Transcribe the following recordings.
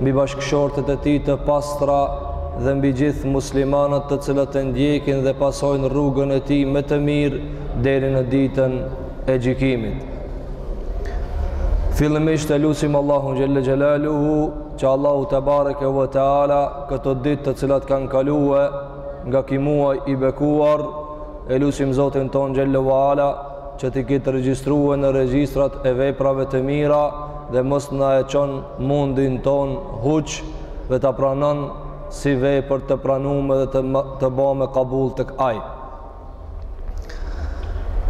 mbi bashkëshortet e tij të pastra dhe mbi gjithë muslimanët të cilët e ndjekin dhe pasojnë rrugën e tij me të mirë deri në ditën e gjykimit. Fillimisht e lusim Allahun xhelle xhelaluhu që Allahu te bareke ve teala këto ditë të cilat kanë kalue nga ky muaj i bekuar e lusim Zotin tonë xhelle ve ala që t'i ketë regjistrue në regjistrat e veprave të mira dhe mos na e çon mundin tonë huq dhe ta pranon si vepër të pranume dhe të, të bame kabul tek ai.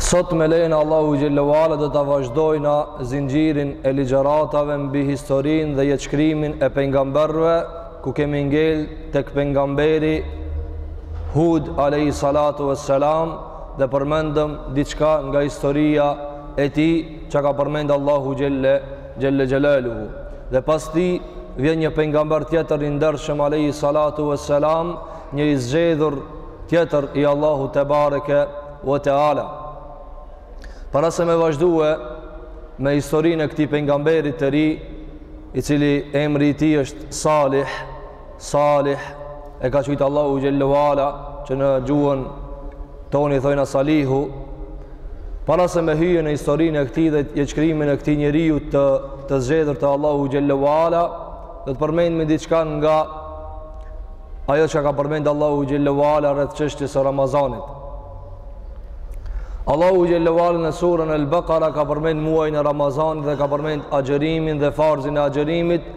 Sot me lejen e Allahu xhelle ve ala do ta vazhdojna zinxhirin e ligjëratave mbi historinë dhe jetëshkrimin e pejgamberëve ku kemi ngel tek pejgamberi Hud a.s. dhe përmendëm diçka nga historia e tij çka ka përmend Allahu xhelle xhelaluhu dhe pas tij vjen një pejgamber tjetër i ndershëm alejhi salatu vesselam një i zgjedhur tjetër i Allahu te bareke ve teala para se me vazhdue me historinë e këtij pejgamberit të ri i cili emri i tij është Salih Salih e ka qujt Allahu xhelle ve ala që në gjuhën tonë i thojna Salihu para se me hy në historinë e këtij dhe jetëshkrimin e këtij njeriut, të zgjedhur të Allahu xhelle ve ala do të përmendmi diçka nga ajo çka ka përmend Allahu xhelle ve ala rreth çështjes së Ramazanit Allahu xhelle ve ala në surën El Bekara ka përmend muajin Ramazan dhe ka përmend agjërimin dhe farzin e agjërimit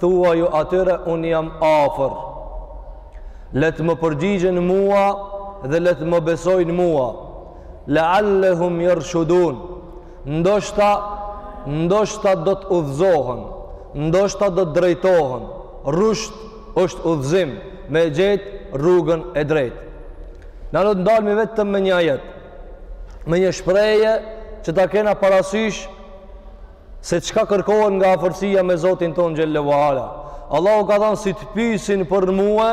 Thuaju atyre unë jam afër. Le të më përgjigjen mua dhe le të më besojnë mua. Leal-lehum jershudun. Ndoshta ndoshta do të udhëzohen, ndoshta do të drejtohen. Rushd është udhëzim me gjetë rrugën e drejtë. Na do të ndalmi vetëm me një ajet, me një shprehje që ta kena parasysh Se çka kërkohen nga afërsia me Zotin tonë xhelle ve ala. Allahu ka thanë si të pysin për mue,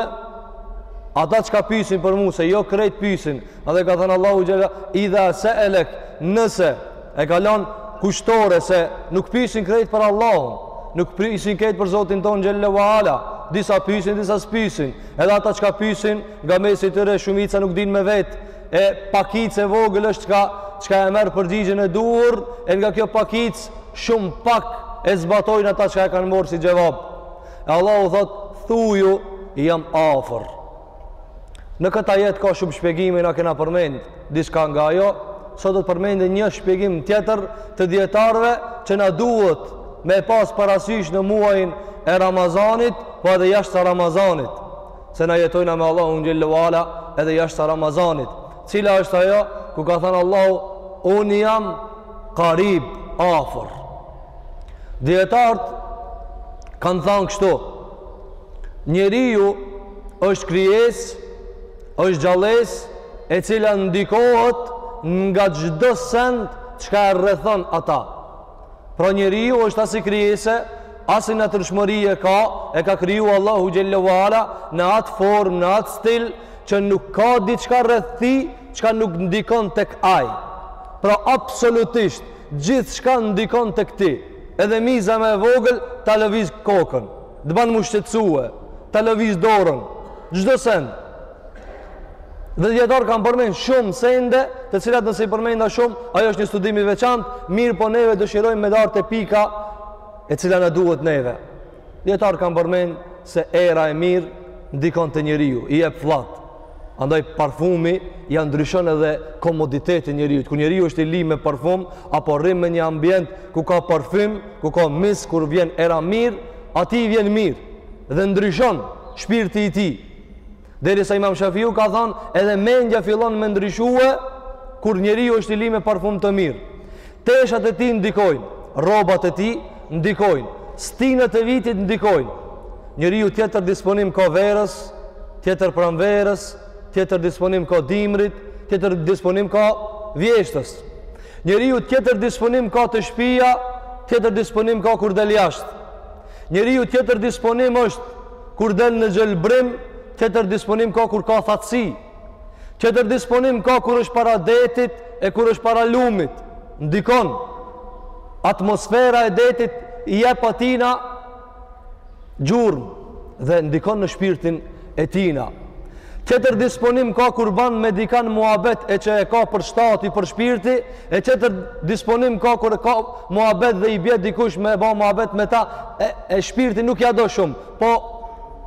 ata çka pysin për mue, se jo krejt pysin. Edhe ka thanë Allahu xhelle, idha se elek, nëse, e ka lanë kushtore se nuk pysin krejt për Allahun, nuk pysin krejt për Zotin tonë xhelle ve ala. Disa pysin, disa s'pysin. Edhe ata çka pysin, nga mesi i tyre shumica nuk dinë me vet, e pakicë e vogël është çka, çka e merr përgjigjen e duhur, e nga kjo pakicë shumë pak e zbatojnë ata çka e kanë marrë si xhevab. E Allahu thotë, thuju, jam afër. Në kët ajet ka shumë shpjegime, na kena përmend diçka nga ajo, sot do të përmendi një shpjegim tjetër të dijetarëve që na duhet me pas parasysh në muajin e Ramazanit, po edhe jashta Ramazanit. se na jetojna me Allahun xhelle ue ala edhe jashta Ramazanit cila është ajo kur ka thënë Allahu unë jam karib afër dijetarët kanë thënë kështu njeriu është krijesë është gjallesë e cila ndikohet nga çdo send çka e rrethon ata Pra njeriu është asi krijese, asi natyrshmërie e ka, e ka kriju Allahu xhelle ue ala në atë formë, në atë stil që nuk ka diçka rreth tij çka nuk ndikon tek ai. Pra absolutisht gjithçka ndikon tek ti. Edhe miza më e vogël ta lëviz kokën, të ban m'u shqetësue, ta lëviz dorën, çdo send. Dhe dijetarët kanë përmend shumë sende, të cilat nëse i përmendim, shumë, ajo është një studim i veçantë, mirëpo neve dëshirojmë me dalë te pika e cila na duhet neve. Dijetarët kanë përmend se era e mirë ndikon te njeriu, i jep flladë. Andaj parfumi ia ndryshon edhe komoditetin e njeriut. Kur njeriu është i lym me parfum, apo rrin në një ambient ku ka parfum, ku ka misk, kur vjen era mirë, atij i vjen mirë dhe ndryshon shpirti i tij. Derisa imam Shafiu ka thonë, edhe mendja fillon me ndryshue, kur njeriu është i lym me parfum të mirë. Teshat e tij ndikojnë, rrobat e tij ndikojnë, stinët e vitit ndikojnë. Njeriu tjetër disponim ka verës, tjetër pranverës, tjetër disponim ka dimrit, tjetër disponim ka vjeshtës. Njeriu tjetër disponim ka te shpia, tjetër disponim ka kur del jashtë. Njeriu tjetër disponim është kur del në gjelbërim, tjetër disponim ka kur ka thatësi, tjetër disponim ka kur është para detit e kur është para lumit, ndikon, atmosfera e detit i jep atina gjurmë dhe ndikon në shpirtin e tina. Tjetër disponim ka kur ban me dikan muhabet e që e ka për shtati, për shpirti, E tjetër disponim ka kur ka muhabet dhe i bie dikush me ba muhabet me ta, e, e shpirti nuk ja do shumë, po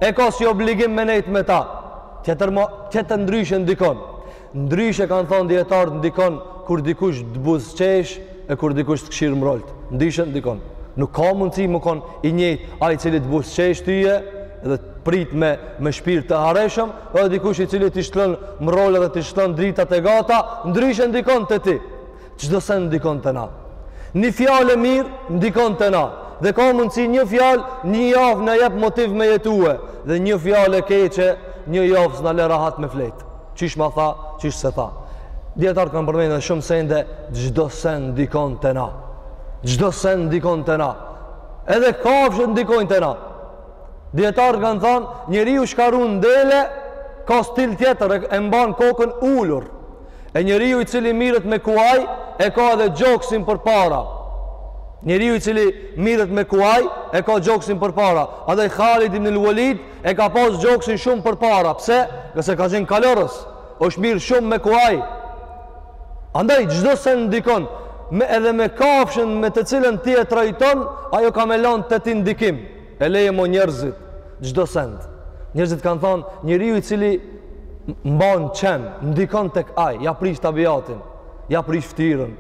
e ka si obligim me nejt me ta. Tjetër mo, tjetër ndryshe ndikon. Ndryshe kanë thonë dijetarët ndikon kur dikush të buzëqesh e kur dikush të kshir mrrolt. Ndryshe ndikon. Nuk ka mundësi me kon i njëjtë ai i cili të buzëqesh tyje dhe të prit me me shpirt të hareshëm, e dhe dikush i cili t'i shtron mrrolet dhe t'i lshon dritat e gata, ndryshe ndikon te ti. Çdo sen ndikon te na. Një fjalë e mirë ndikon te na. Dhe ka mundësi një fjalë një javë na jep motiv me jetue dhe një fjalë e keqe një javë s'na lë rahat me fjet. Çish ma tha, çish s'e tha. Dijetarët kanë përmendur shumë sende, çdo sen ndikon te na. Çdo sen ndikon te na. Edhe kafshët ndikojnë te na. Dijetarët kanë thënë, njeriu që ka rujt dele ka stil tjetër, e mban kokën ulur. E njeriu i cili mirret me kuaj, e ka edhe gjoksin përpara. Njeriu i cili mirret me kuaj, e ka gjoksin përpara. Andaj Khalid ibn al-Walid e ka pas gjoksin shumë përpara. Pse? Se ka qenë kalorës, është marrë shumë me kuaj. Andaj, çdo send ndikon, me edhe me kafshën me të cilën ti e trajton, ajo ka me lanë te ti ndikim. E lere mo njerëzit, çdo send. Njerëzit kanë thonë, njeriu i cili mban qen, ndikon tek ai, ja prish tabiatin, ja prish fytyrën.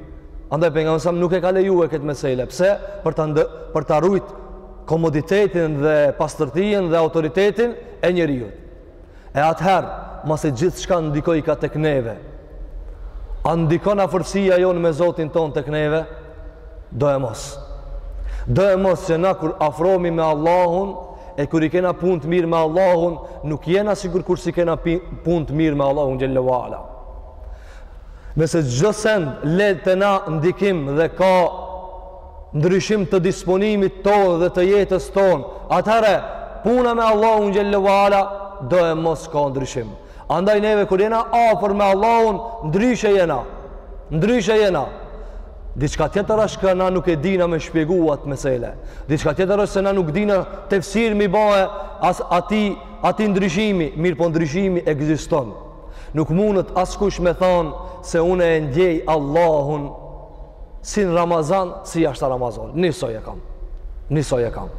Andaj, Pejgamberi a.s., nuk e ka leju e këtë mesele. Pse? Për të, ndë, për ta rujt komoditetin dhe pastërtinë dhe autoritetin e njeriut. E atëherë, masi gjithçka ndikoj ka tek neve, a ndikon afërsia jonë me Zotin tonë tek neve? Doemos. Doemos që na kur afromi me Allahun, e kur i kena punët mirë me Allahun, nuk jena sikur kur s'i kena punët mirë me Allahun xhel-le ve ala. Nëse çdo send len te na ndikim dhe ka ndryshim të disponimit tonë dhe të jetës tonë, atëherë puna me Allahun xhel-le ve ala doemos ka ndryshim. Andaj neve kur jena afër me Allahun, ndryshe jena. Ndryshe jena. Diçka tjetër është që na nuk e dina me shpjegu at mesele. Diçka tjetër është se na nuk dina tefsir me i ba as atij, atij ndryshimi, mirëpo ndryshimi ekziston. Nuk mundet askush me thanë se unë e ndjej Allahun si në Ramazan, si jashta Ramazanit. Nisoj e kam. Nisoj e kam.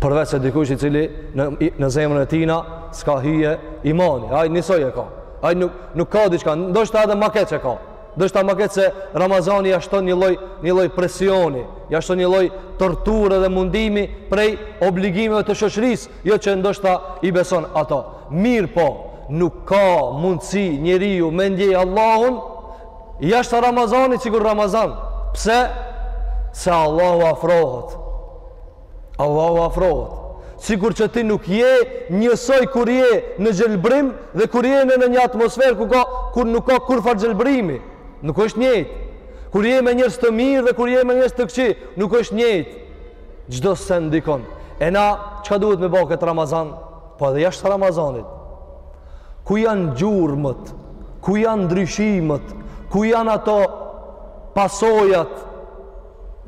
Përveç se dikush i cili në, në zemrën e tina s'ka hy imani. Ai nisoj e ka. Ai nuk, nuk ka diçka. Ndoshta edhe ma keq e ka. Ndoshta ma keq se Ramazani ia shton një lloj, një lloj presioni. Ia shton një lloj torture dhe mundimi prej obligimeve të shoqërisë. Jo që ndoshta i beson ato. Mirëpo, nuk ka mundësi njeriu me ndje Allahun Jashtë Ramazanit sikur Ramazan. Pse? Se Allahu afrohet. Allahu afrohet. Sikur që ti nuk je njësoj kur je në gjelbrim dhe kur je në një atmosferë ku ka kur nuk ka kurfar gjelbrimi. Nuk është njëjtë. Kur je me njerëz të mirë dhe kur je me njerëz të këqij, nuk është njëjtë. Çdo send ndikon. E na çka duhet me ba këtë Ramazan? Po edhe jashtë Ramazanit. Ku janë gjurmët? Ku janë ndryshimet? Ku janë ato pasojat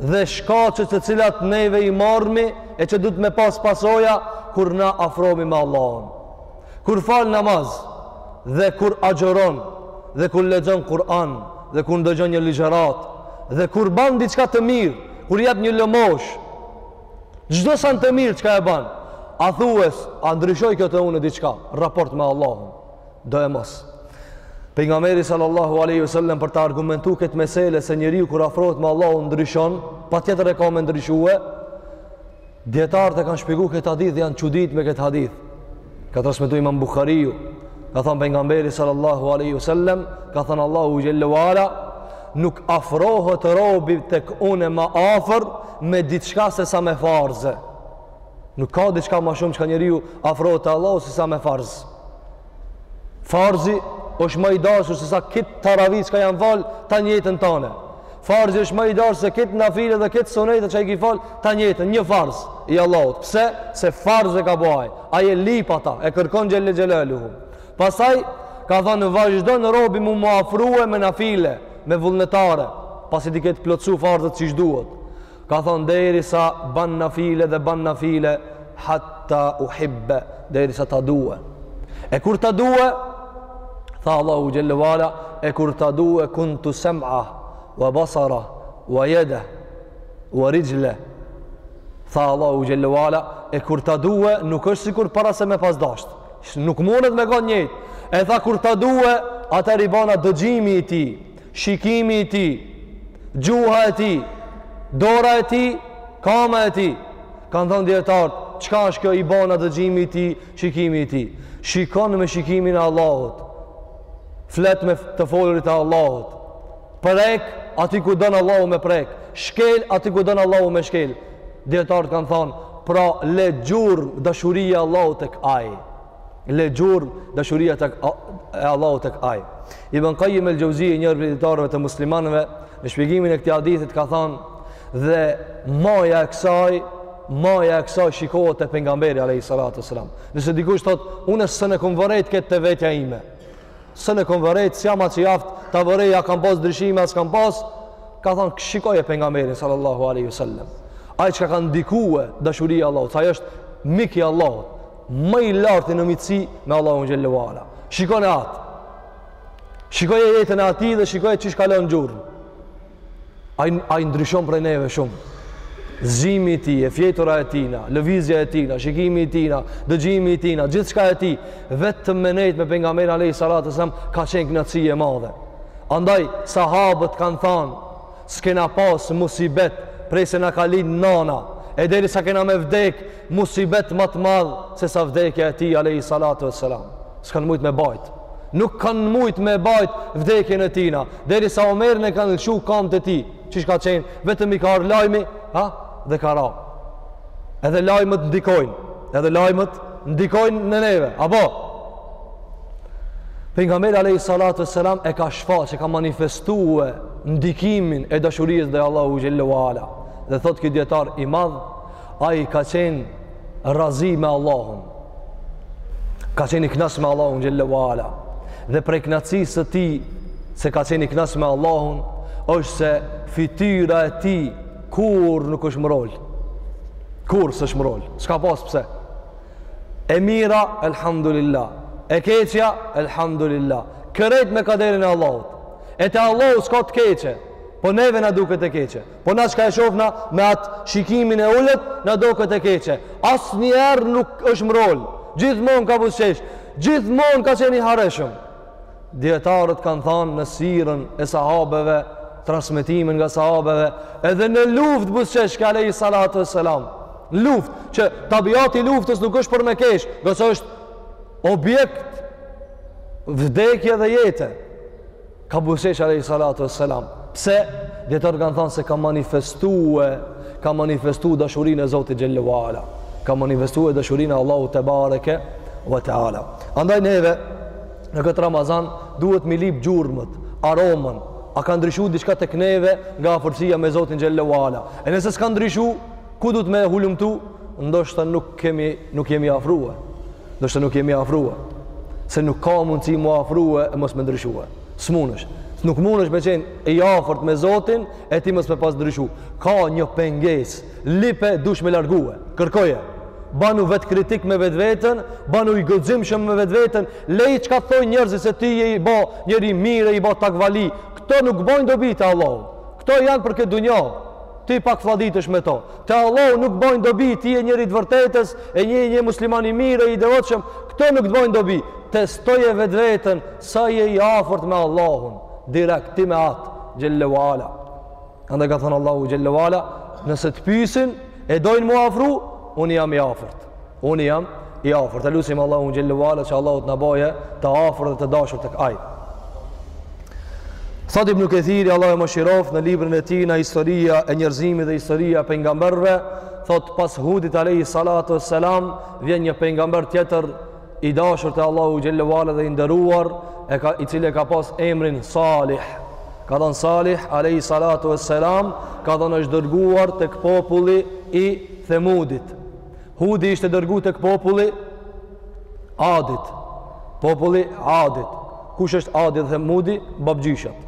dhe shkaqet të cilat neve i marrmi e që duhet me pas pasoja kur na afromi me Allahun? Kur falë namaz dhe kur agjëron dhe kur lexon Kur'an dhe kur ndëgjon një ligjëratë dhe kur ban diçka të mirë, kur jep një lëmoshë, Çdo send të mirë çka e ban. A thues, a ndryshoi kjo te unë diçka, raport me Allahun. Doemos. Pejgamberi sallallahu alaihi wasallam për ta argumentu këtë mesele se njeriu kur afrohet me Allahun ndryshon, patjetër e ka me ndryshue. Dietarët e kanë shpjegu këtë hadith, janë çudit me këtë hadith. Ka transmetu Imam Buhariu, ka thënë pejgamberi sallallahu alaihi wasallam, ka thënë Allahu xhelle ue ala Nuk afrohet robi tek une ma afër me diçka sesa me farze. Nuk ka diçka ma shumë çka njeriu afrohet te Allahu sesa me farz. Farzi është ma i dashur sesa krejt taravitë çka janë falë tanë jetën tande. Farzi është ma i dashur se krejt nafile dhe krejt sunete çka i ki falë tanë jetën. Një farz i Allahut. Pse? Se farz e ka bo ai. Ai e lyp ata, e kërkon xhelle xhelaluhu. Pastaj ka thënë vazhdon robi mu m'u afrue me nafile, me vullnetare, pasi t'i ketë plotësu farzet siç duhet. Ka thënë derisa ban nafile dhe ban nafile hatta uhibbe, derisa ta due. E kur ta due, tha Allahu xhelli wala, e kur ta due kuntu sem'a wa basara wa yada wa rijla. Tha Allahu xhelli wala, e kur ta due nuk është sikur para se me pas dashtë. Nuk mundet me konë njëjtë. E tha kur ta due, atëherë i bana dëgjimi i tij, shikimi i tij, gjuha e tij, dora e tij, kama e tij. Kanë thënë dijetarët, çka është kjo i bana dëgjimi i tij, shikimi i tij. Shikon me shikimin e Allahut. Flet me të folurit e Allahut. Prek aty ku don Allahu me prek, shkel aty ku don Allahu me shkel. Dijetarët kanë thënë, pra le gjurmë dashuria e Allahut tek ai. Le gjurmë dashuria tek e Allahut tek ai. Ibn Qayyim el-Jauziy, një prej dijetarëve të muslimanëve, në shpjegimin e këtij hadithi ka thënë, dhe maja e kësaj maja e kësaj shikohet te pejgamberi alayhi salatu wasalam nëse dikush thotë unë s'e kam vërejt këtë te vetja ime s'e kom vërejt si ama që jaftë ta vërej a kam pas ndryshime a s'kam pas ka thon shikoje pejgamberin sallallahu alaihi wasallam ai çka ka ndikue dashuria e Allahut sa ai është mik i Allahut ma i larti në miqësi me Allahun xhelle ue ala shikoje atë shikoje jetën e atij dhe shikoje qysh ka lon gjurmë Ai ai ndryshon prej neve shumë. Zgjimi i tij, fjetura e tina, lëvizja e tina, shikimi i tina, dëgjimi i tina, gjithçka e tij, vetëm me nejt me pejgamberin alayhi salatu selam ka qenë kënaqësi e madhe. Andaj sahabët kanë thënë, s'kena pas musibet prej se na ka lind nana, e deri sa kena me vdek musibet ma të madh se sa vdekja e tij alayhi salatu selam. S'kanë mujt me bajt. nuk kanë mujt me bajt vdekjen e tina, derisa Omerin e kanë lëshu kambt e tij, qysh ka qenë, vetëm i ka ardh lajmi, ha, dhe ka ra. Edhe lajmet ndikojnë, edhe lajmet ndikojnë në neve, apo? Pejgamberi Alejhi Salatu Selam e ka shfaq, e ka manifestue ndikimin e dashurisë ndaj Allahu Xhelle ue Ala, dhe thot ky dijetar i madh, Ai ka qenë razi me Allahun. Ka qenë i knaq me Allahun xhelle ue ala. Dhe prej kënaqësisë së tij se ka qenë i knaq me Allahun është se fytyra e tij kurrë nuk është mrol. Kurrë s'është mrol. S'ka pas pse. E mira, elhamdulillah. E keqja, elhamdulillah. Krejt me kaderin e Allahut. E te Allahu s'ka të keqe, po neve na duket e keqe. Po na çka e shofna me atë shikimin e ulët, na doket e keqe. Asnjëherë nuk është mrol. Gjithmonë ka buzëqesh. Gjithmonë ka qen i hareshëm. Dijetarët kanë thanë në siren e sahabeve, transmetimin nga sahabeve, edhe në luftë buzëqeshke alejhi salatu e selam. Në luftë, që tabiati i luftës nuk është për me qesh, ngase është objekt vdekje dhe jete. Ka buzëqesh alejhi salatu e selam. Pse? Dijetarët kanë thanë se ka manifestue, ka manifestu dashurin e Zotit Xhelle ue Ala. Ka manifestue dashurin e Allahu tebareke ve teala. Andaj neve, në këtë Ramazan, duhet m'i lyp gjurmët, aromën, a ka ndryshu diçka tek neve nga afërsia me Zotin Xhelle ue Ala. E nëse s'ka ndryshu, ku duhet me hulumtu? Ndoshta nuk, kemi, nuk jemi afrue. Ndoshta nuk jemi afrua. Se nuk ka mundësi mu afrua e mos me ndryshua. S'mundesh. Nuk mundesh me qenë i afërt me Zotin e ti mos me pas ndryshu. Ka një pengesë. Lype dush me largue. Kërkoje. Banu vetëkritik me vetveten, banu i guximshëm me vetveten, leje çka thojnë njerëzit se ti je i bo njeri i mirë, i bo takvali. Këto nuk bojnë dobi te Allahu. Këto janë për këtë dunja. Ti pak flladitesh me to. Te Allahu nuk bëjnë dobi, ti je njeri i të vërtetës, je një një musliman i mirë e i devotshëm, këto nuk të bëjnë dobi. Testoje vetveten sa je i afërt me Allahun, direkt ti me atë, xhel-le ue ala. Andaj ka thënë Allahu xhel-le ue ala, nëse të pyesin, e dojnë m'u afru, unë jam i afërt. Unë jam i afërt. E lusim Allahun xhel-le ue ala që Allahu të na bëjë të afërt dhe të dashur tek Ai. Thot Ibn Kathiri, Allahu e mëshiroft në librin e tij në historia e njerëzimit dhe historia e pejgamberëve, thot pas Hudit alayhi salatu wassalam vjen një pejgamber tjetër i dashur te Allahu xhel-le ue ala dhe i nderuar, e ka i cili e ka pas emrin Salih. Ka thënë Salih alayhi salatu wassalam, ka thënë është dërguar tek populli i Themudit. Hudi ishte dërgu tek populli i Adit. Populli i Adit. Kush është Adi, Themudi? Babgjyshat.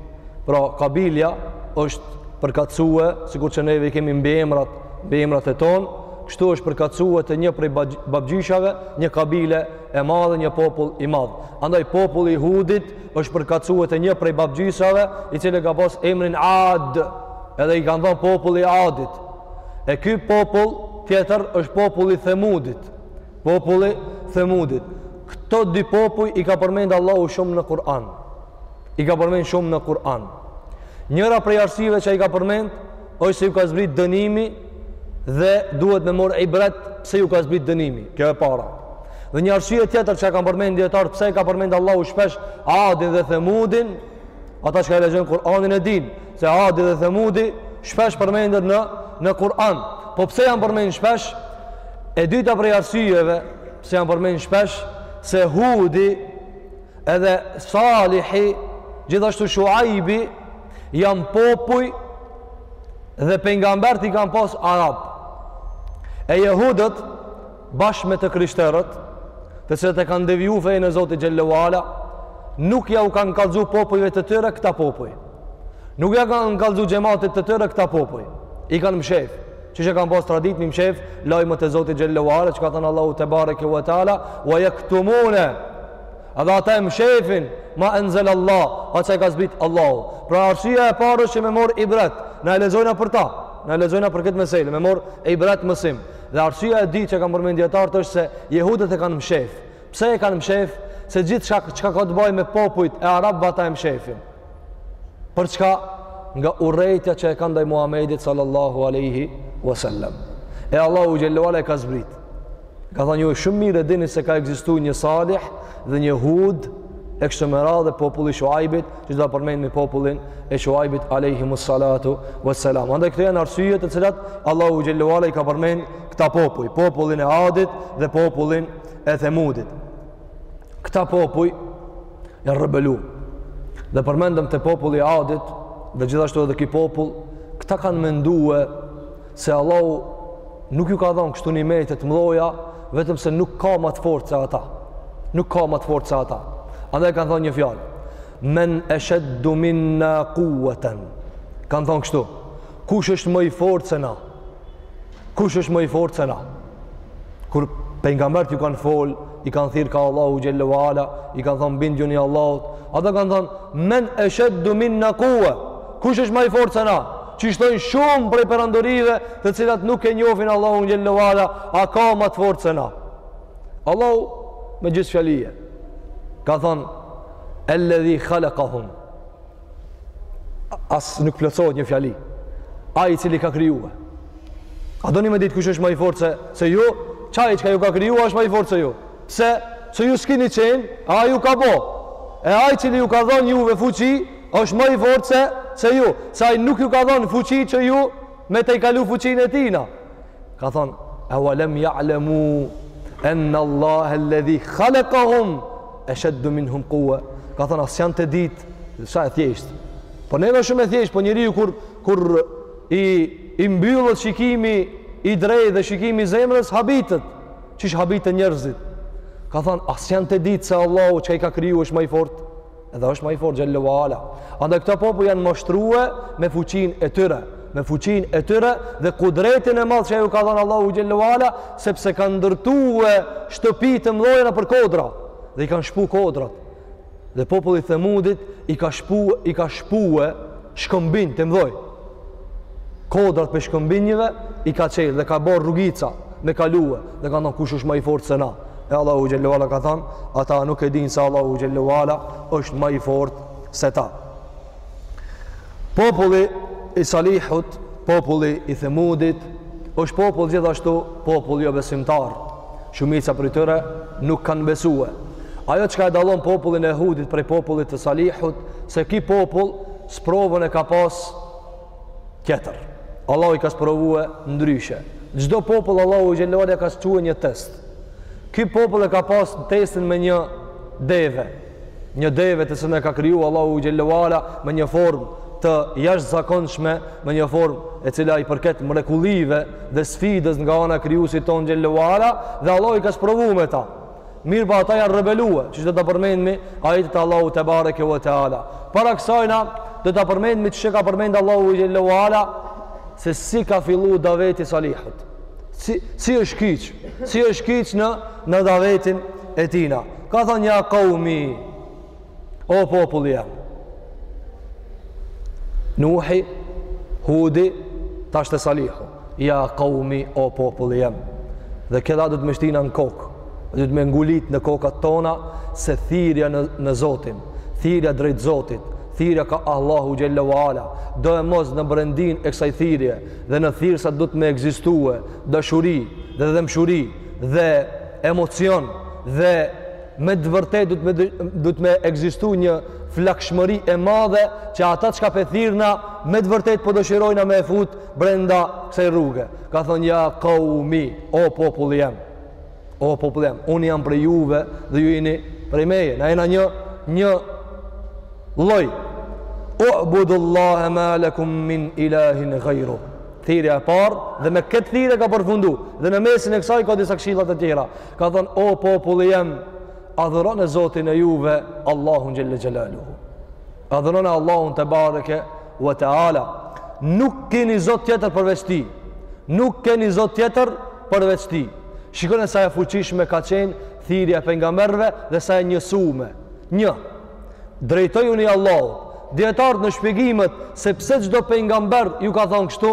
Pra, kabilja është përkatësue, sikur që neve i kemi mbiemrat, mbiemrat e tonë, kështu është përkatësue te një prej babgjyshave, një kabile e madhe, një popull i madh. Andaj, populli i Hudit është përkatësue te një prej babgjyshave, i cili e ka pas emrin Ad, edhe i kanë thënë populli i Adit. E ky popull tjetër është populli i Themudit. Populli i Themudit. Këto dy popuj i ka përmend Allahu shumë në Kur'an. I ka përmend shumë në Kur'an. Njëra prej arsyeve që i ka përmend, është se ju ka zbrit dënimi dhe duhet me marrë ibret pse ju ka zbrit dënimi. Kjo e para. Dhe një arsye tjetër që kanë përmend dijetarët, pse i ka përmend Allahu shpesh Adin dhe Themudin, Ata që e lexojnë Kur'anin e dinë se Adi dhe Themudi shpesh përmendet në në Kur'an. Po pse janë përmend shpesh? E dyta prej arsyeve pse janë përmend shpesh se Hudi edhe Salihi gjithashtu Shuaibi janë popuj dhe pejgamberët i kanë pas arabë. E jehudët bashkë me të krishterët, të cilët e kanë deviju fenë e Zotit xhel-le ue ala, nuk jau kanë kallzu popujve të tyre këta popuj. Nuk ja kanë kallzu xhematit të tyre këta popuj. I kanë mshef. Që e kanë pas traditë me i mshef lajmet e Zotit xhel-le ue ala, që ka thënë Allahu tebareke ue teala, ue jektumune, edhe ata e mshefin, ma enzelallah, atë që e ka zbrit Allahu. Pra arsyeja e parë është që me marrë ibret, na e lexojmë për ta, na e lexojmë për këtë mesele, me marrë ibret, mësim. Dhe arsyeja e dytë që kanë përmend dijetarët është se jehudët e kanë mshef. Pse e kanë mshef? Se gjithçka çka ka të bëjë me popujt e arabëve ata e mshefin. Për çka? Nga urrejtja që e kanë ndaj Muhamedit sallallahu alaihi wasallam. E Allahu xhel-le ue ala e ka zbrit. Ka thënë ju shumë mirë e dini se ka ekzistu një Salih dhe një Hud e kështu me radhë populli i Shuaibit Që do ta përmendim me popullin e Shuaibit alayhi wassalatu wassalam. Andaj këto janë arsyet të cilat Allahu xhelle ue ala i ka përmen këta popuj, popullin e Adit dhe popullin e Themudit. Këta popuj janë rebelu. Dhe përmendëm te populli i Adit dhe gjithashtu edhe ky popull, këta kanë mendue Se Allahu nuk ju ka dhon kështu nimete të mdhoja, vetëm se nuk ka ma të fortë se ata. Nuk ka ma të fortë se ata. Andaj kanë thonë një fjalë. Men ashaddu minna quwwatan. Kanë thonë kështu. Kush është më i fortë se na? Kush është ma i fortë se na? kur pejgambert ju kanë fol i kanë thirr ka Allahu xhelle ue ala i kanë thon bindjuni Allahut ata kanë thon men ashaddu minna quwwa kush është ma i fortë se na qysh thojnë shumë prej perandorive të cilat nuk e njofin Allahu xhelle ue ala a ka ma të fortë se na Allahu me gjithë fjalije ka thon alladhi khalaqahum as nuk plotësohet një fjali. Ai i cili i ka kriju. A doni me ditë kush është ma i fortë se se ju? Qaj që ju ka kriju është ma i fortë se ju. Se se ju s'kini qen, ai ju ka bo. E ai i cili ju ka dhonë juve fuqi është ma i fortë se se ju. Se ai nuk ju ka dhonë fuqi që ju me tejkalu fuqinë e tina. Ka thonë, e walem ja'lemu, enne Allah elledhi khalekahum, Esheddu minhum kuwe, ka thonë a s'janë tu ditë, sa e thjeshtë. Për neve shumë e thjeshtë, po njeriu kur, kur i, i mbyllet shikimi i drejtë dhe shikimi i zemrës, habitet, qysh habiten njerëzit. Ka thonë, a s'janë tu ditë se Allahu që i ka kriju është ma i fortë, edhe është ma i fortë xhelle ue ala. Andaj këta popuj janë mashtrue me fuqinë e tyre, me fuqinë e tyre dhe kudretin e madh që ju ka dhan Allahu xhelle ue ala sepse kanë ndërtue shtëpi të mdhoja nëpër kodra dhe i kanë shpu kodrat dhe populli i Themudit i ka shpu i ka shpue shkëmbinj të mdhoj kodrat prej shkëmbinjëve i ka çel dhe ka bo rrugica me kalue dhe kanë thonë kush është ma i fortë se na e Allahu xhelle ue ala ka than ata nuk e dinë se Allahu xhelle ue ala është ma i fortë se ta Populli i Salihut, populli i Themudit, është popull gjithashtu popull jo besimtar. Shumica prej tyre nuk kanë besue. Ajo çka e dallon popullin e Hudit prej popullit të Salihut, se ky popull sprovën e ka pas tjetër. Allahu i ka sprovue ndryshe. Çdo popull Allahu xhelle ue ala ja ka çue një test. Ky popull e ka pas testin me një deve, një deve të cilën e ka kriju Allahu xhelle ue ala me një formë të jashtëzakonshme, me një formë e cila i përket mrekullive dhe sfidës nga ana e krijuesit tonë xhelle ue ala dhe Allahu i ka sprovu me ta. Mirëpo ata janë rebelue, që që do ta përmendmi ajetet Allahu tebareke ue teala. Para kësajna, do ta përmendmi që që ka përmend Allahu xhelle ue ala, se si ka fillu daveti i Salihit. si, si është kyç, si është kyç në, në davetin e tina. Ka thonë ja kaumi, o populli jem. Nuhi, Hudi, tash te Salihu, ja kaumi, o populli jem. Dhe këta duhet me shti në në kokë, duhet me ngulit në kokat tona, se thirrja në, në Zotin, thirrja drejt Zotit, thirrja ka Allahu xhelle ue ala, doemos në brendinë e kësaj thirrje, dhe në thirrsa duhet me ekzistue dashuri dhe dhembshuri dhe emocion dhe me të vërtetë duhet me duhet me ekzistue një flakshmëri e madhe që atë çka po e thirrna me të vërtetë po dëshirojna me e fut brenda kësaj rruge ka thënë ja kaumi o populli jem O populli jem, unë jam prej juve dhe ju jeni prej meje. Na jena një një lloj. U'budullahe ma lakum min ilahin ghayru. Thirrja e parë dhe me këtë thirrje ka përfundu dhe në mesin e kësaj ka disa këshilla të tjera. Ka thënë o populli jem, adhurone Zotin e juve, Allahun xhelle xhelaluhu. Adhurone Allahun tebareke wa taala nuk keni zot tjetër përveç tij nuk keni zot tjetër përveç tij shikone sa e fuqishme ka qenë thirrja e pengamberve dhe sa e njësume një drejtoju ni Allahu dijetarët në shpjegimet se pse çdo pengamber ju ka thonë kështu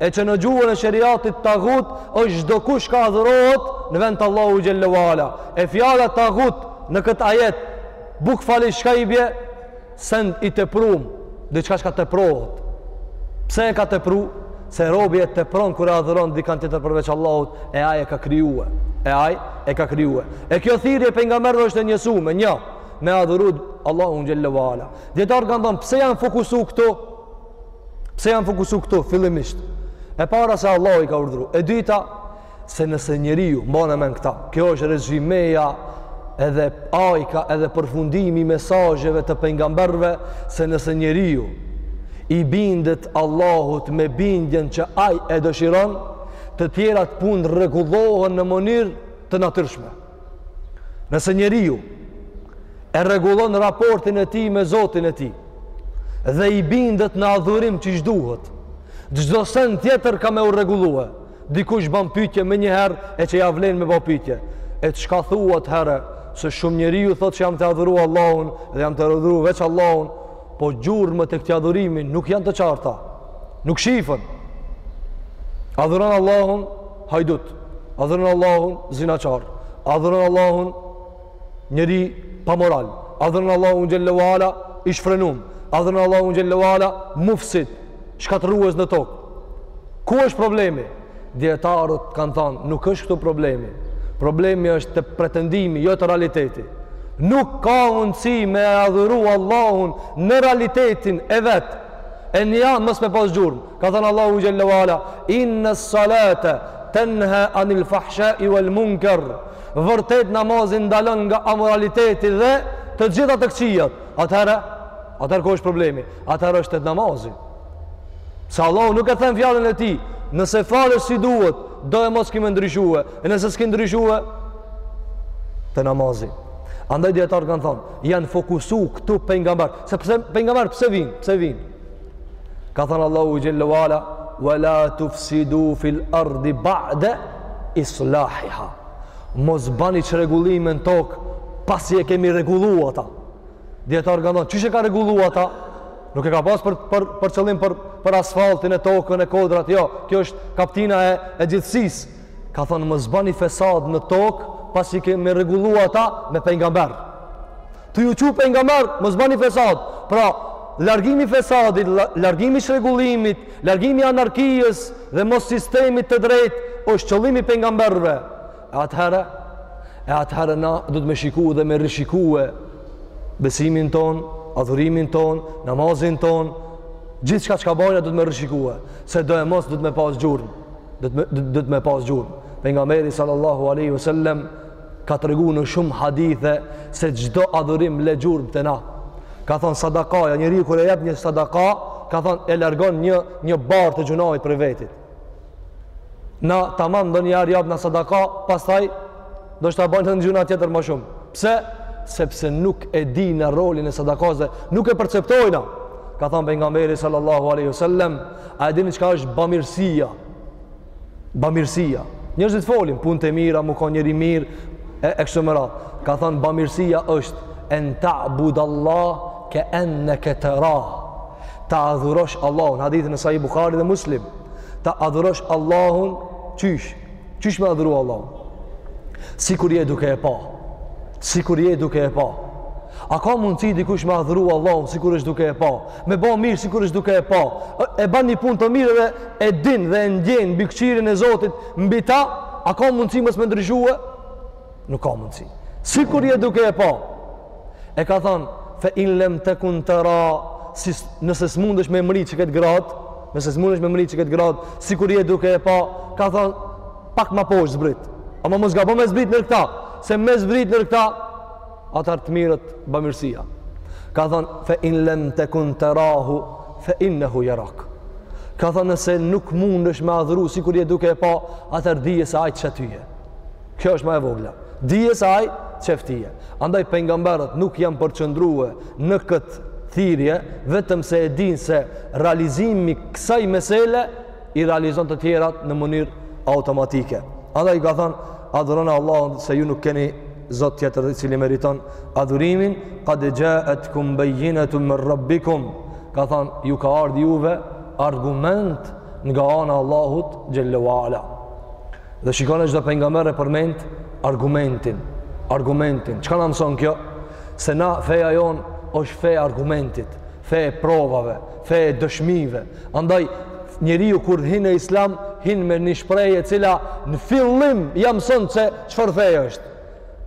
E që në gjuhën e sheriatit tagut është çdokush çka adhurohet në vend të Allahut xhelle ue ala. E fjala tagut në këtë ajet bukfalisht ka i bje send i teprum diçka çka teprohet. Pse e ka tepru? Se robi e tepron kur e adhuron dikan tjetër përveç Allahut e aj e ka krijue. E aj e ka krijue. E kjo thirrje e pengamberve është e njësume një me adhuru Allahun xhelle ue ala. Dijetarët kanë thonë pse janë fokusu këtu Pse janë fokusu këtu fillimisht? E para se Allahu i ka urdhru. E dyta, se nëse njeriu, mbane n'men këta, kjo është rezimeja edhe ajka edhe përfundimi i mesazheve të pengamberve, se nëse njeriu i bindet Allahut me bindjen që aj e dëshiron, të tjerat punë rregullohen në mënyrë të natyrshme. Nëse njeriu e rregullon raportin e tij me Zotin e tij dhe i bindet në adhurim që duhet, çdo sen tjetër ka me u rregullu. Dikush ban pytje menjëherë e që ja vlen me ba pytje. E çka thu atëherë se shumë njeriu thotë që jam tu adhuru Allahun dhe jam tu adhuru veç Allahun, po gjurmët e këtij adhurimi nuk janë të qarta. Nuk shifen. Adhuron Allahun hajdut, adhuron Allahun zinaqar, adhuron Allahun njeri pa moral, adhuron Allahun xhel-le ue ala i shfrenum, adhuron Allahun xhel-le ue ala mufsid, shkatërrues në tokë. Ku është problemi? Dijetarët kanë thanë, nuk është këtu problemi. Problemi është te pretendimi, jo te realiteti. Nuk ka mundësi me adhuru Allahun në realitetin e vet e në anë mos me pas gjurmë. Ka thanë Allahu xhalla wala, "Inna salata tanha anil fahsha'i wal munkar." Vërtet namazi ndalon nga amoraliteti dhe të gjitha të këqijat. Atëherë, atëherë ku është problemi? Atëherë është te namazi. Se Allahu nuk e then fjalën e tij, nëse falesh si duhet, doemos ki me ndryshu. E nëse s'ki ndryshu, te namazi. Andaj dijetarët kanë thonë, janë fokusu këtu pejgamberët. Se pejgamberët pse vijnë? Pse vijnë? Ka thanë Allahu xhel-le ue ala, wa la tufsidu fil ardi ba'de islahiha. Mos bani çrregullime në tokë, pasi e kemi rregullu ata. Dijetarët kanë thonë, qysh e ka rregullu ata? Nuk e ka pas për, për, për qëllim për, për asfaltin e tokën e kodrat, jo. Kjo është kaptina e, e gjithësisë. ka thonë mos bani fesad në tokë pasi kemi rregullu ata me pejgamber. Tu ju çu pejgamber, mos bani fesad. Pra, largimi i fesadit, largimi i çrregullimit, largimi i anarkisë dhe mos sistemit të drejtë është qëllimi i pejgamberëve. E atëherë, e atëherë na do t'me shiku dhe me rishiku besimin tonë, adhurimin tonë, namazin tonë, gjithçka çka bajna do t'me rishiku, se doemos do t'me pas gjurmë. do t'me pas gjurmë. Pejgamberi sallallahu alaihi wasallam ka tregu në shumë hadithe se çdo adhurim le gjurmë te na. Ka thonë sadaka, ja njeriu kur e jap një sadaka, ka thonë e largon një një barrë të gjynahit prej vetit. Na tamam ndonjëherë japna sadaka, pastaj ndoshta bajna një gjynah tjetër ma shumë. Pse? Sepse nuk e dijna rolin e sadakasë, nuk e perceptojna. Ka thanë pejgamberi sallallahu alaihi wasallam, A e dini çka është bamirësia? Bamirësia. Njerëzit folin punë të mira, me kanë njeri i mirë e kështu me radhë. Ka thanë bamirësia është en ta'bud Allah ke annaka tarah. Ta adhurosh Allahun, hadithi në Sahih Buhari dhe Muslim. Ta adhurosh Allahun qysh Qysh me adhuru Allah? Sikur je duke e pa. Sikur je duke e pa. A ka mundësi dikush me adhuru Allahun sikur është duke e pa? Me ba mirë sikur është duke e pa. E ban një punë të mirë dhe e din dhe e ndjen mbikëqyrjen e Zotit, mbi ta, a ka mundësi mos me ndryshue? Nuk ka mundësi. Sikur je duke e pa. e ka thënë fe in lem tekun tera si, nëse s'mundesh me mrri që këtë gradë nëse s'mundesh me mrri që këtë gradë sikur je duke e pa ka thënë pak ma poshtë zbrit ama mos gabo me zbrit nër këta se me zbrit nër këta atëherë të mirret bamirësia ka thënë fe in lem tekun terahu fe innehu jerak ka thënë nëse nuk mundesh me adhuru sikur je duke e pa atëherë dije se ai t'sheh ty Kjo është ma e vogla. Dije se ai t'shef ty. Andaj pejgamberët nuk janë përqendruar në këtë thirrje, vetëm se e dinë se realizimi i kësaj mesele i realizon të tjerat në mënyrë automatike. Andaj ka thënë, adhuroni Allahun se ju nuk keni zot tjetër i cili meriton adhurimin, qad ja'atkum bayyinatun min rabbikum. Ka thënë, ju ka ardhur juve argument nga ana e Allahut xhelle ve ala. Dhe shikone çdo pejgamber e përmend argumentin. Argumentin. Çka na mëson kjo? Se na feja jonë është fe e argumentit, fe e provave, fe e dëshmive. Andaj, njeriu kur hin në islam, hin me një shprehje e cila në fillim ia mëson se çfarë feje është.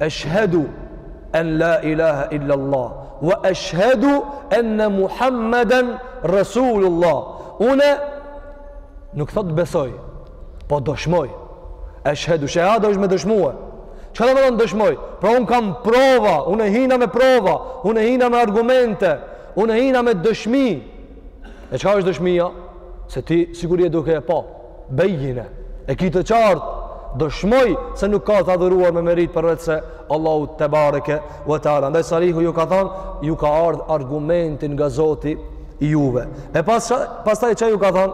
Eshhedu en la ilaha illallah, wa eshhedu enne Muhammeden Rasulullah. Unë nuk thot besoj, Po dëshmoj. Eshhedu, shehada është me dëshmue. Çka do me thënë dëshmoj? Pra unë kam prova, unë e hina me prova, unë e hina me argumente, unë e hina me dëshmi. E çka është dëshmia? Se ti sikur je duke e pa. Bejjine. E ki të qartë. Dëshmoj se nuk ka të adhuruar me meritë përveç se Allahu tebareke ve teala. Andaj Salihu ju ka thonë, ju ka ardhë argumenti nga Zoti i juve. E pas, pastaj çka ju ka thonë,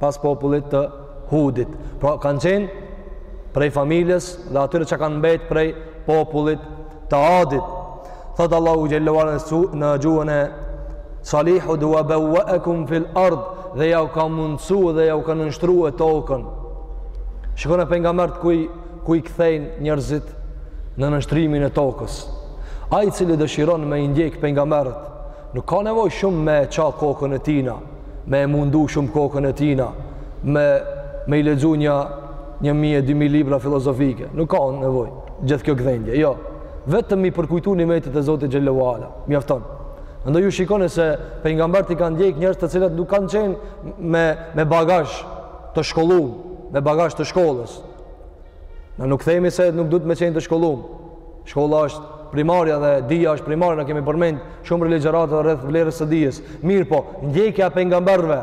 pas popullit të Hudit. Pra kanë qenë prej familjes dhe atyre që kanë mbet prej popullit të Adit. Thotë Allahu xhelle ve ala në gjuhën e Salihut wa bewwaekum fil ard dhe jau ka mundësu dhe jau ka nënshtrue tokën. Shikone pejgamberët ku i, ku i kthejnë njerëzit në nënshtrimin e tokës. Ai i cili dëshiron me i ndjek pejgamberët, nuk ka nevojë shumë me ça kokën e tina, me e mundu shumë kokën e tina, me, me i lexu një, një mijë e dy mijë libra filozofike. Nuk ka nevojë, gjithë kjo gdhendje. Jo, vetëm m'i përkujtu nimetet e Zotit Xhelle ue Ala, mjafton. Andaj ju shikoni se pejgamberët i kanë ndjekë njerëz të cilët nuk kanë qenë me, me bagazh të shkollum, me bagazh të shkollës. Na nuk themi se nuk duhet me qenë të shkollum. Shkolla është primarja dhe dija është primarja, na kemi përmend shumë herë ligjërata rreth vlerës së dijes. Mirëpo, ndjekja e pejgamberëve,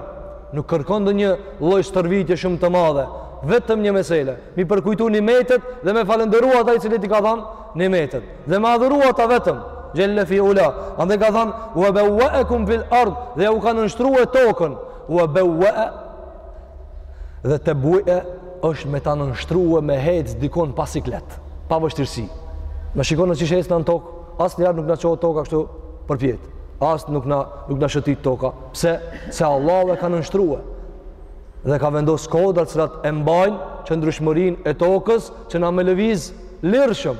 nuk kërkon ndonjë lloj stërvitje shumë të madhe, vetëm një mesele, m'i përkujtu nimetet dhe me falënderu ata i cili t'i ka dhanë nimetet, dhe me adhuru ata vetëm, xhelle fi ula, andaj ka thanë, ue beueekum fil ard, dhe u ka nënshtrue tokën, ue beuee, dhe tebuije është me ta nënshtrue me hec dikun pa siklet, pa vështirësi. Na shikon na qysh hec na në tokë, as njëherë nuk na çohet toka kështu përpjetë, as nuk na, nuk na shëtit toka, pse se Allahu e ka nënshtrue dhe ka vendos kodra cilat e mbajnë qëndrueshmërinë e tokës që na me lëviz lirshëm.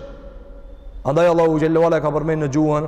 Andaj Allahu Xhelle ue Ala e ka përmend në gjuhën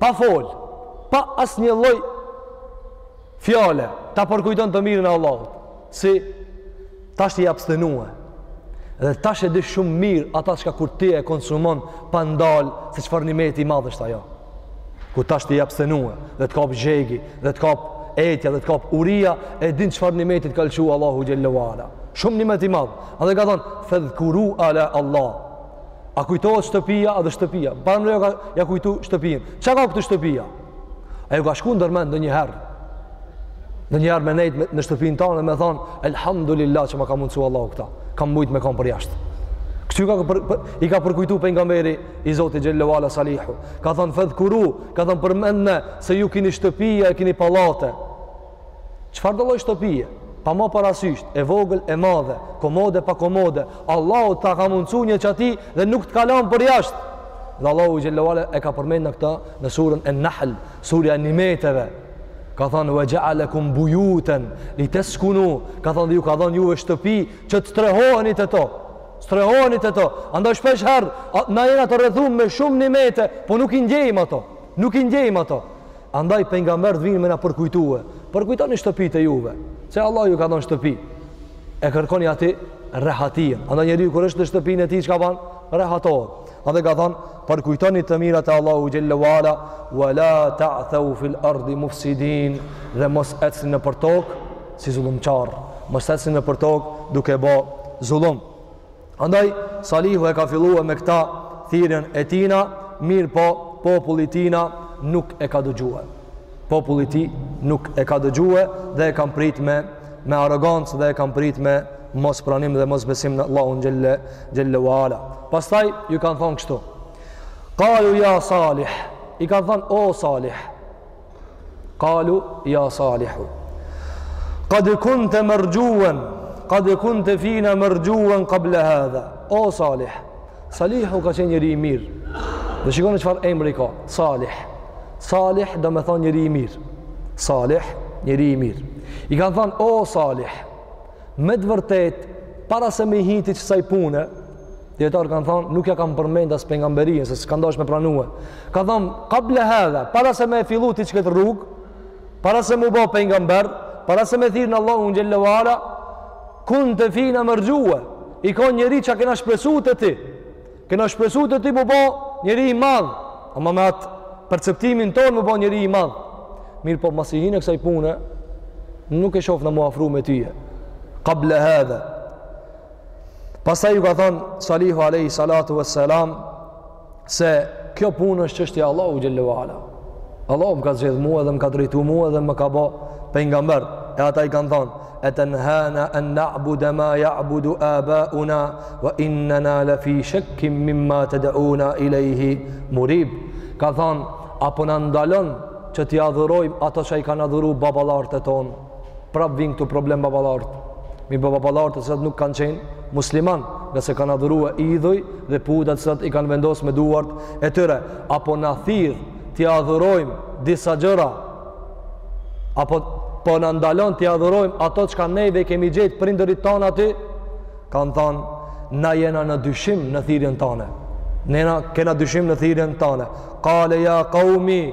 Pa folë, pa asnjë lloj fjale, ta përkujton të mirën e Allahut, si tash i abstenue. Dhe tash e di shumë mirë ata çka kur ti e konsumon pa ndalë se çfarë nimeti i madh është ajo. Kur tash i abstenue dhe të kapë zhegi dhe të kapë etja dhe të kap uria e din çfarë nimeti të ka lëshu Allahu xhelle ue ala. Shumë nimet i madh. Andaj ka thon fedhkuru ala Allah. A kujtohet shtëpia dhe shtëpia. Para më ka ja kujtu shtëpin. Ça ka këtu shtëpia? A ju ka shku ndërmend ndonjëherë. Ndonjëherë me nejtë në shtëpinë tande me thonë, Elhamdulillah që ma ka mundësu Allahu këta. Kam mujtë me kan përjashtë. Kështu ka për, për, i ka përkujtu pejgamberi i Zotit Xhelle ue Ala Salihu. Ka thonë, fedhkuru, ka thonë përmendni se ju kini shtëpia e kini pallate. Çfarëdo lloj shtëpie? Pa marrë parasysh, e vogël, e madhe, komode, pa komode, Allahu ta ka mundësu një çati dhe nuk të ka lan përjashtë. Dhe Allahu Xhelle ue Ala e ka përmend këta në surën En-Nahl, surja e nimeteve. Ka thonë, ve xheale lekum bujuten, li teskunu, ka thonë dhe ju ka dhonë juve shtëpi që të strehoheni te to. Të strehoheni te to. Andaj shpesh herë, na jena të rrethum me shumë nimete, po nuk i ndjejmë ato. Nuk i ndjejmë ato. Andaj pejgambert vijnë me na përkujtue. Përkujtoni shtëpitë e juve, se Allah ju ka dhënë shtëpi. E kërkoni aty rehatinë. Andaj njeriu kur është në shtëpinë e tij çka bën? Rehatohet. Andaj ka thënë, përkujtoni të mirat e Allahu xhelle ue ala, ue la ta'theu fil ardi mufsidin dhe mos ecni nëpër tokë si zullumqar. Mos ecni nëpër tokë duke bë zullum. Andaj, Salihu e ka fillue me këta thirrjen e tina, mirëpo populli tina nuk e ka dëgjue. Populli tij nuk e ka dëgjue dhe e kanë prit me arrogancë dhe e kanë prit me mospranim dhe mosbesim në Allahun xhelle ue ala. Pastaj i kanë thonë kështu. Qalu ya Salih, i kanë thonë o Salih, Kalu, ja salihu. Kad kunte merxhuen, kad kunte fina merxhuen kable hadha. O salih, salihu ka qenë njeri i mirë. Dhe shikoni çfarë emri ka, salih. Salih domethonë njeri i mirë. Salih, njeri i mirë. I kanë thonë, o salih, me të vërtet, para se me i hi ti kësaj pune, Dijetarët kanë thonë, nuk ja kanë përmend as pejgamberinë, se s'kanë dashë me pranue. Ka thonë, kable hadha, para se me e fillu ti qët rrugë, para se mu bo pejgamber, para se me thirrë në Allahun xhelle ue ala, kunte fina merxhuen, je ko njeri që kena shpresu te ti, kena shpresu te ti mu bo njeri i madh, ama me atë perceptimin tonë mu bo njeri i madh. Mirëpo, masi i hine kësaj pune, nuk e shofim mu afru me ty. Kable hadha, Pastaj ju ka thënë Salihu alayhi salatu wassalam se kjo punë është çështja e Allahut xhelle ue ala. Allahu më ka zgjedh mua dhe më ka drejtu mua dhe më ka bë pejgamber. E ata i kanë thënë: "Etenhana en na'buda ma ya'budu aba'una wa innana la fi shakkin mimma tad'una ilayhi murib." Ka thënë: "Apo na ndalon që t'i adhurojmë ato që i kanë adhuru baballarët e tonë?" prap vin këtu problem baballart. Mi bë baballart të cilat nuk kanë qenë musliman, ngase kanë adhuru idhuj dhe puta të cilat i kanë vendosë me duart e tyre. A po na thirrë t'i adhurojmë disa gjëra, apo po na ndalon t'i adhurojmë ato çka neve i kemi gjetë prindërit tanë aty, kanë thanë, na jena në dyshim në thirrjen tane. Na kena dyshim në thirrjen tane. Kale ja kaumi,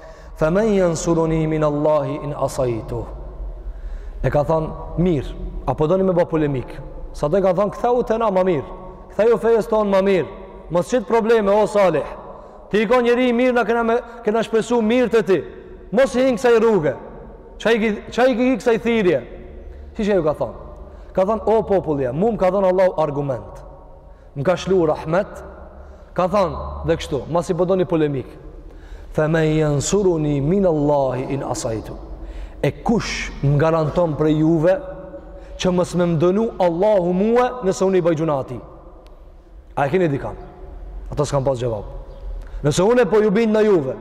Fa men jansuruni min Allahi in asajtuhu. E ka thonë, mirë, a po doni me ba polemikë? Se ata i kanë thonë, kthehu te na ma mirë, ktheju fesë tonë ma mirë, mos qit probleme, o Salih, ti je ko njeri i mirë, na kena, me, kena shpresu mirë te ti, mos i hin kësaj rruge, ça i ki kësaj thirrje? Si ç'ju ka thonë? Ka thonë, o populli jem, mu më ka dhonë Allahu argument, më ka shpallë rahmet, ka thanë dhe kështu, masi po doni polemikë, fe men jensuruni min Allahi in asajtuhu, e kush më garanton prej juve, që mos me më dënu Allahu mue, nëse unë i bëj gjynah atij. A e kini dikan? Ata s'kanë pas xhevab. Nëse unë po ju bindna juve,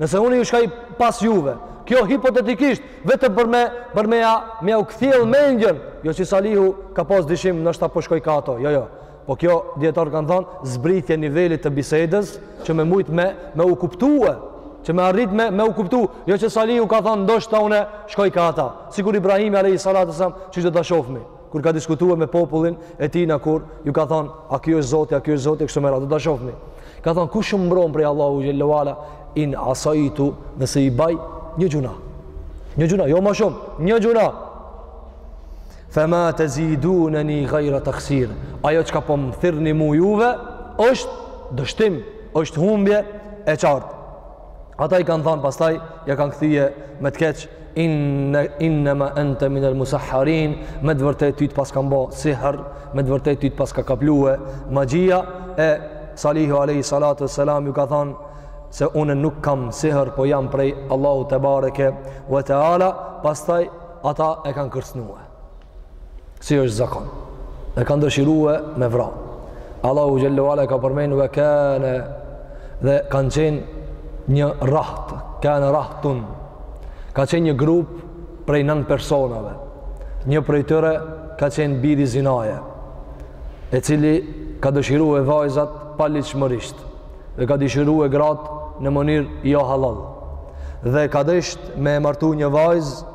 nëse unë ju shkoj pas juve, kjo hipotetikisht, Vetëm për me për me ja me ja u kthjell mendjen, jo që Salihu ka pas dyshim ndoshta po shkoj ka ato. Jo, jo. Po kjo dijetarët kanë thënë zbritje nivelit të bisedës që me mujt me me u kuptue, që me arrit me me u kuptu, jo që Salihu ka thënë ndoshta unë shkoj ka ata. Sikur Ibrahimi alayhi salatu selam, qysh do ta shohmi. Kur ka diskutuar me popullin e tijna kur ju ka thon, a ky është Zoti, a ky është Zoti kështu me radhë, do ta shohni. Ka thon kush më mbron prej Allahu xhele ue ala in asajtuhu, nëse i baj një gjuna. Një gjuna, jo më shumë, një gjuna. Fa ma tazidunani ghayra takhsir. Ajo çka po më thirrni mu juve është dështim, është humbje e qartë. Ata i kanë thënë pastaj, ja kanë kthye me të keq innama anta min al musahharin, me të vërtetë ty të paskan bë sihr, me të vërtetë ty të paska kaplue magjia e Salihu alayhi salatu wassalam ju ka thënë se unë nuk kam sihr, po jam prej Allahu tebareke ve teala, pastaj ata e kanë kërcnue. si është zakon e kanë dëshirue me vra Allahu xhele ue ala e ka përmend ue kane dhe kanë qenë një raht kane rahtun ka qenë një grup prej nëntë personave një prej tyre ka qenë bir i zinasë i cili ka dëshirue vajzat paligjshmërisht dhe ka dëshirue gratë në mënyrë jo halal dhe ka dasht me e martu një vajzë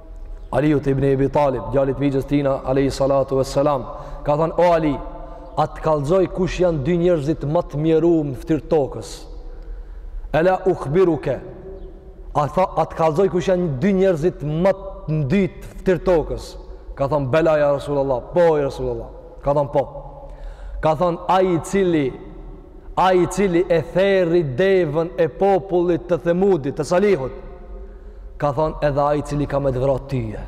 Aliut ibn Ebi Talib, djalit të mixhës tina, Alehi Salatu e Selam, ka thënë, o Ali, a të kallzoj kush janë dy njerëzit më të mjerum në fytyrë të tokës. Ela uhbiruke, a të kallzoj kush janë dy njerëzit më të ndytë në fytyrë të tokës. Ka thënë, bela ja Rasulullah, po ja Rasulullah, ka thënë, po. Ka thënë, ai i cili Ai i cili e theri devën e popullit të Themudit, të Salihut, ka thonë edhe ai i cili ka me të vratë tyje.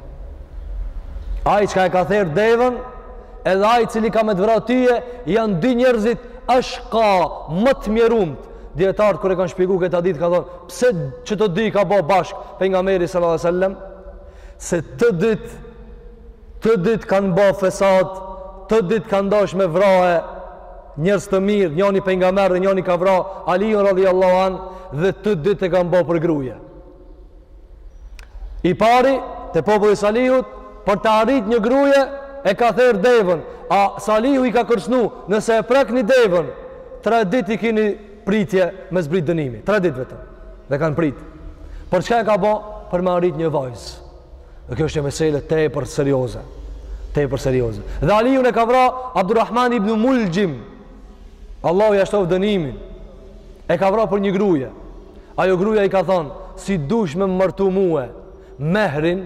Ai që ka e ka therrë devën, edhe ai i cili ka me të vratë tyje, janë dy njerëzit është ka më të mjerumët. Dijetarët kur e kanë shpjegu këtë hadith, kanë thonë, pse që të dy i ka bo bashkë, Pejgamberi sallallahu alejhi sallam, se të dytë Të dytë kanë ba fesad, të dytë kanë dash me vra njerëz të mirë, njani pejgamber dhe njani ka vra, Aliun radijallahu anh, dhe të dytë e kanë ba për gruje. I pari, te populli i Salihut, për ta arrit një gruje, e ka therrë devën, a Salihu i ka kërcnu, nëse e prekni devën, tre ditë i kini pritje me zbrit dënimi, tre ditë vetëm, dhe kanë prit. Për çka e ka ba? Për me arrit një vajzë. Dhe kjo është një meselë tepër serioze. Tepër serioze. Dhe Alijun e ka vra Abdurrahman ibn Mulxhim. Allahu ja shtofë dënimin. E ka vra për një gruje. Ajo gruja i ka thonë, si dush me m'martu mue, mehrin,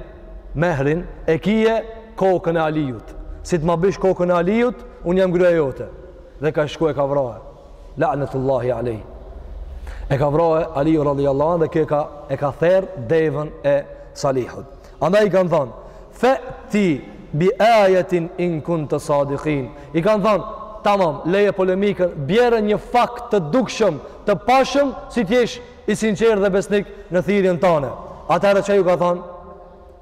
mehrin, e kije kokën e Alijut. Si të ma bish kokën e Alijut, unë jam gruja jote. Dhe ka shku e ka vra he. La'netullahi alejh. E ka vra Aliun radijallahu anh dhe ky e ka, e ka therë devën e Salihut. Andaj i kanë thonë, fe'ti bi ajetin in kunte sadikin. I kanë thonë, tamam, leje polemikën, bjerna një fakt të dukshëm, të pashëm, si t'jesh i sinqerë dhe besnik në thirjen tane. Atëherë ça ju ka thonë,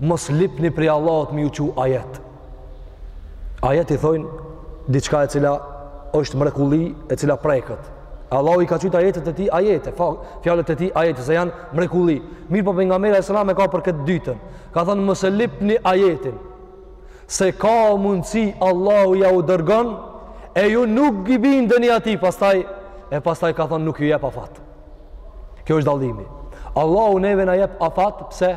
mos lipni prej Allahut me ju çu ajet. Ajet i thonë diçka e cila është mrekulli, e cila prekët. Allahu i ka qujt ajetet e tij ajete, fjalët e tij ajete se janë mrekulli. Mirëpo pejgamberi alejhi selam e ka për këtë ditën. Ka thënë mos e lipni ajetin. Se ka mundsi Allahu ja u dërgon e ju nuk i bindeni atij, pastaj e pastaj ka thënë nuk ju jep afat. Kjo është dallimi. Allahu neve na jep afat pse?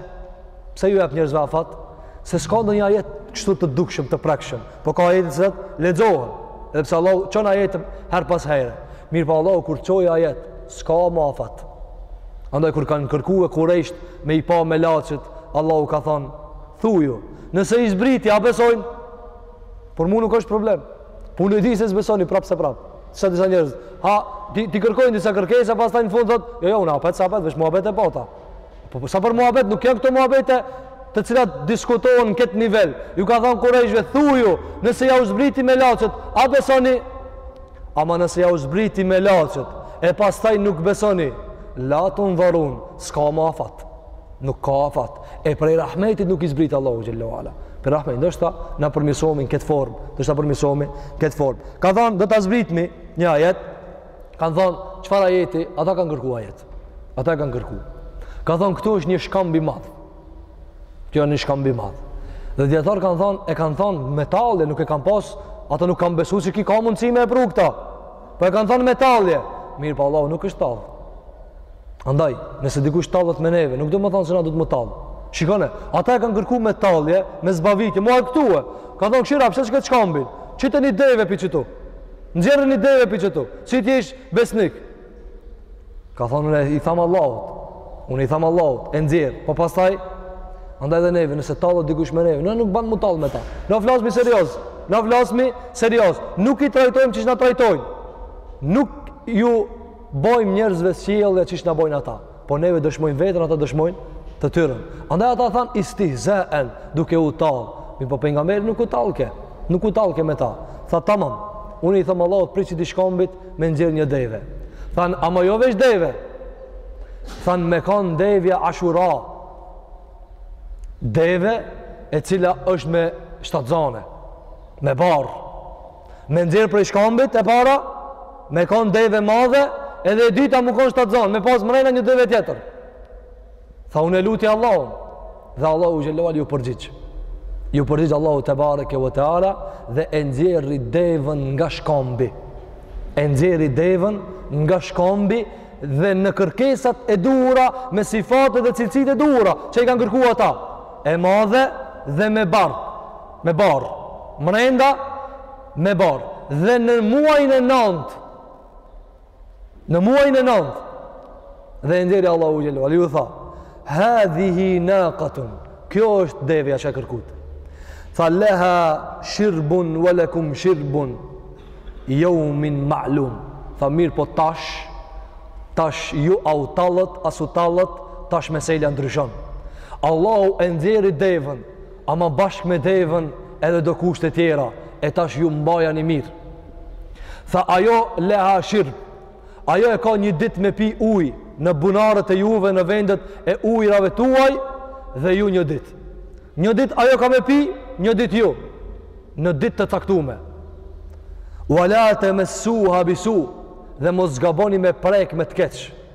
Pse ju jep njerëzve afat? Se s'ka ndonjë ajet kështu të dukshëm, të prekshëm. Po ka ajete që t'lexohen. Edhe pse Allahu çon ajetin herë pas here. Mirëpo Allahu kur çoi ajet, s'ka ma afat. Andaj kur kanë kërku kurejshët me i pa melaqet, Allahu ka thon, thuju, nëse i zbriti, a besojnë? Por mu nuk është problem. Po unë e di se s'besoni prapë se prapë. Si disa njerëz, ha, t'i, t'i kërkojnë disa kërkesa, pastaj në fund thot, jo, jo, unë apet, s'apet, veç muhabet e bona. Po, po sa për muhabet, nuk janë këto muhabete të cilat diskutohen në këtë nivel. Ju ka thonë kurejshve, thuju, nëse jau zbriti melaqet, a besoni? Ama nëse jau zbriti melaqet, e pastaj nuk besoni, la tundharun, s'ka ma afat. Nuk ka afat. E prej rahmetit nuk i zbrit Allahu xhel-le ve ala. Prej rahmetit ndoshta na përmirësohemi në këtë formë, ndoshta përmirësohemi në këtë formë. Ka thënë do ta zbritmi një ajet. Kan thënë çfarë ajeti? Ata kanë kërku ajet. Ata e kanë kërku. Kanë thonë këtu është një shkamb i madh. Kjo është një shkamb i madh. Dhe dijetarët kanë thonë, e kanë thonë me tallje, nuk e kanë pas, ata nuk kanë besu që ki ka mundësi me e pru këta. Po e kanë thonë me tallje. Mirëpo Allahu nuk është tallë. Andaj, nëse dikush tallet me neve, nuk do me thonë se na duhet me u tallë. Shikone, ata e kanë kërkuar me tallje, me zbavitje, mua këtu. Kanë thonë, a po e sheh at shkambin? Qitna një deve pi qëtu. Nxjerrna një deve pi qëtu. Si t'jesh besnik? Ka thonë, unë i tham Allahut, unë i tham Allahut, e nxjerr, po pastaj, andaj dhe neve, nëse tallet dikush me neve, ne nuk ban m'u tall me ta, na flasmi serioz, na flasmi serioz, nuk i trajtojmë qysh na trajtojnë, nuk ju bojmë njerëzve sjellje qysh na bojnë ata, po neve dëshmojnë veten, ata dëshmojnë të tyrën. Andaj ata thanë, istihzaen, duke u tall, mirëpo pejgamberi nuk u tallke, nuk u tallke me ta, tha tamam, unë i tham Allahut, prej qëtij shkombit, me nxjerr një deve. Thanë, ama jo veç deve. Thanë me kanë devja ushara. Deve e cila është me shtatzane, me barrë. Me nxjerr prej shkambit e para, me kanë deve madhe, edhe e dyta me kanë shtatzane, me pas mrena një deve tjetër. Tha unë e luti Allahun dhe Allahu xhele ve ala iu përgjigj. Iu përgjigj Allahu tebareke ve teala dhe e nxjerri deven nga shkombi. E nxjerri deven nga shkombi dhe në kërkesat e duhura me sifate dhe cilësitë e duhura që i kanë kërku ata. E madhe dhe me barrë, me barrë. Mrenda me barrë dhe në muajin e 9 në muajin e nëntë dhe e nxjerri Allahu xhele ve ala ju tha hadhihi naqatun kjo është devja që e kërkut tha leha shirbun walakum shirbun jeumin ma'lum tha mirë po tash tash ju a u tallët a s'u tallët tash meselja ndryshon Allahu e nxjerri deven ama bashkë me deven edhe do kushte tjera e tash ju mbajeni mirë Tha ajo leha shirb. Ajo e ka një ditë me pi ujë në bunarët e juve në vendet e ujërave tuaj dhe ju një ditë. Një ditë ajo ka me pi, një ditë ju. Në ditë të caktume. Wala tamassuha bi su dhe mos gaboni me e prek me të keq.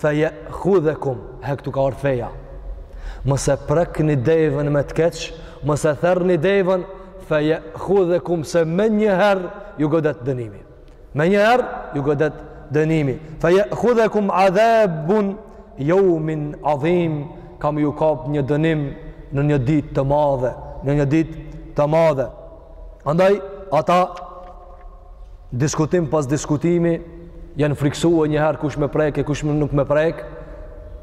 Fejehudhekum, he këtu ka ardh feja. Mos e prekni deven me të keq, mos e therni deven, fejehudhekum se menjëherë ju godet dënimi. Menjëherë ju godet dënimi. Fejehudhekum adhabu jeumin adhim, ka me ju kap një dënim në një ditë të madhe. Në një ditë të madhe. Andaj, ata diskutim pas diskutimi janë frikësu një herë kush me prek e kush nuk me prek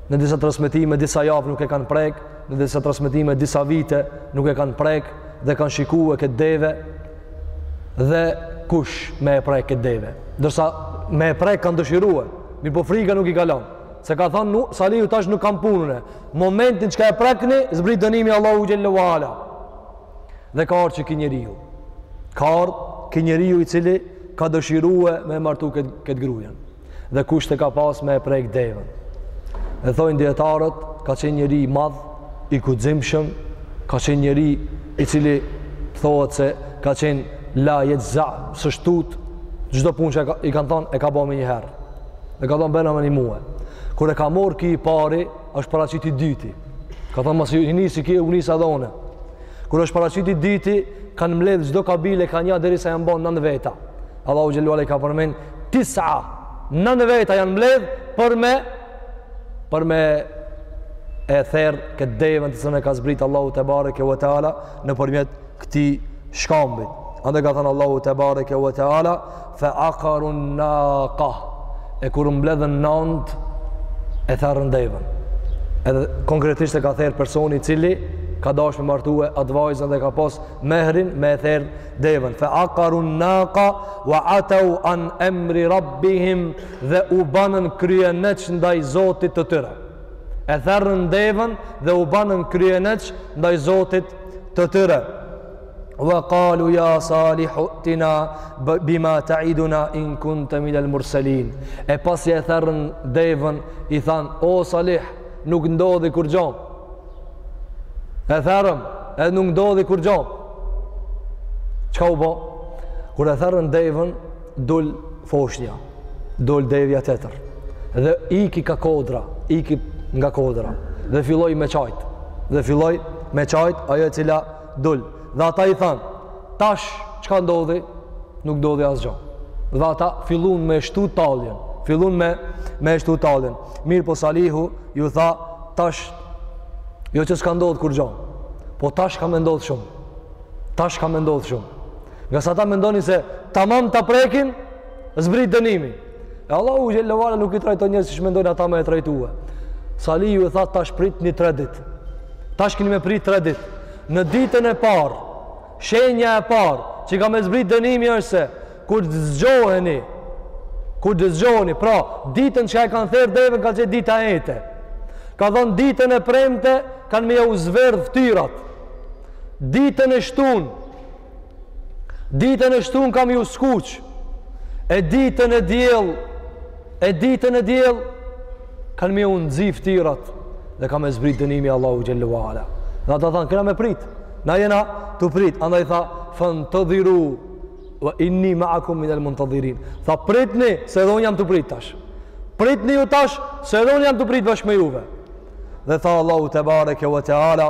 në disa transmetime disa javë nuk e kanë prek në disa transmetime disa vite nuk e kanë prek dhe kanë shiku këtë deve dhe kush me e prek këtë deve ndërsa me e prek kanë dëshiru mirëpo frika nuk i ka lënë se ka thënë Salihu tash nuk kam punë unë momentin çka e prekni zbret dënimi Allahu xhele ve ala Dhe ka ardhë qeki njeriu. Ka ardhë ki njeriu i cili ka dëshirue me e martu këtë, këtë grujen. Dhe kusht e ka pas me e prek devën. Dhe thojnë dijetarët, ka qenë njeri i madh, i guximshëm, ka qenë njeri i cili thohet se ka qenë la jetë za, s'osht tutë, çdo punë që i kanë thonë, e ka bo me njëherë. Dhe ka thonë, bena me një muë. Kur e ka morrë ki i pari, është paracit i dyti. Ka thonë, masi nisi ki, u nisa dhe unë. Kur është paraqit i dyti, kanë mledhë çdo kabile ka nja, derisa janë banë nëndë veta. Allahu xhel-le ve ala i ka përmend, tisa, nëndë veta janë mledhë për me, për me e therë këtë devën të cilën e ka zbritë Allahu tebareke ve teala nëpërmjet këtij shkambit. Andaj ka thënë Allahu tebareke ve teala, fe akarun naka e kur u mbledhën nandë e therën devën edhe konkretisht e ka therë personi i cili ka dash me martue atë vajzën dhe ka pas mehrin me e therë devën fe akarun naka wa atau an emri rabbihim dhe u banën kryeneç ndaj zotit të tyre e therën devën dhe u banën kryeneç ndaj zotit të tyre wa qalu ya salihu'tina bima ta'iduna in kunta min al-mursalin e pasi e therën devën i thanë o salih nuk ndodhi kurgjo e therëm e nuk ndodhi kurgjo çka u bo kur e therën devën dul foshnja dul devja tjetër dhe iki kah kodra iki nga kodra dhe filloi me qajt dhe filloi me qajt ajo e cila Dul. Dhe ata i thanë, tash, çka ndodhi? Nuk ndodhi asgjo. Dhe ata fillun me e shtu talljen. Fillun me, me e shtu talljen. Mirëpo Salihu ju tha, tash, jo që s'ka ndodhë kurgjo. Po tash ka me ndodhë shumë. Tash ka me ndodhë shumë. Ngase ata mendojnë se tamam ta prekin, zbrit dënimi. E Allahu xhel-le ve ala nuk i trajton njerëzit siç mendojnë ata me e trajtue. Salihu ju tha tash pritni tre dit. Tash kini me prit tre dit. Në ditën e parë, shenja e parë, që ka me zbrit dënimi është se, kur të zgjoheni, kur të zgjoheni, pra, ditën që e kanë therë devën, ka qenë dita e ejte. Ka thonë ditën e premte, kanë me ju zverdh ftyrat. Ditën e shtunë, Ditën e shtunë ka me ju skuq E ditën e diel E ditën e diel Kanë me ju nxi ftyrat Dhe ka me zbrit dënimi i Allahut xhel-le ve ala Dhe ata thanë, kena me prit Na jena tu prit Andaj tha, fentedhiru ve inni meakum minel muntedhirin Tha, pritni, se edhe unë jam tu prit tash Pritni ju tash, se edhe unë jam tu prit bashkë me juve Dhe tha Allahu Tebareke ve Teala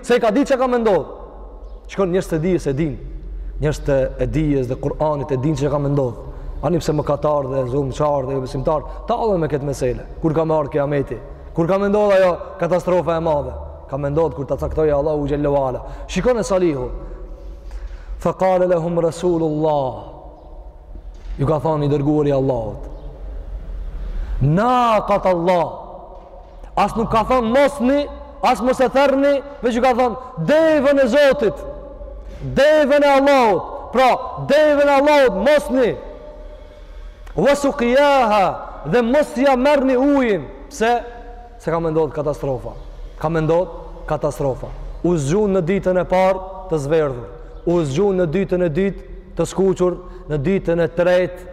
Se e ka ditë çka ka me ndodhë. Shikon njerëz të dijes e din. Njerëzit e dijes dhe Kur'anit e dinë çka ka me ndodhë. Ani pse mëkatarë dhe zullumqarë dhe jo besimtarë. Tallen me këtë mesele. Kur ka me ardhë Kiameti. Kur ka me ndodhë ajo katastrofa e madhe. Ka me ndodhë kur ta caktojë Allahu xhelle ve ala. Shikon e Salihu. Fa kale le hum Rasulullah. Ju ka thonë i dërguar i Allahut. Nakat Allah. As nuk ka thon mosni, as mos e therrni, veç ju ka thon devën e Zotit. Devën e Allahut. Pra, devën e Allahut mosni. Wasuqiyaha dhe mos ia merrni ujin, pse? Se ka me ndodh katastrofa. Ka me ndodh katastrofa. U zgjun në ditën e parë të zverdhur. U zgjun në ditën e dytë të skuqur, në ditën e tretë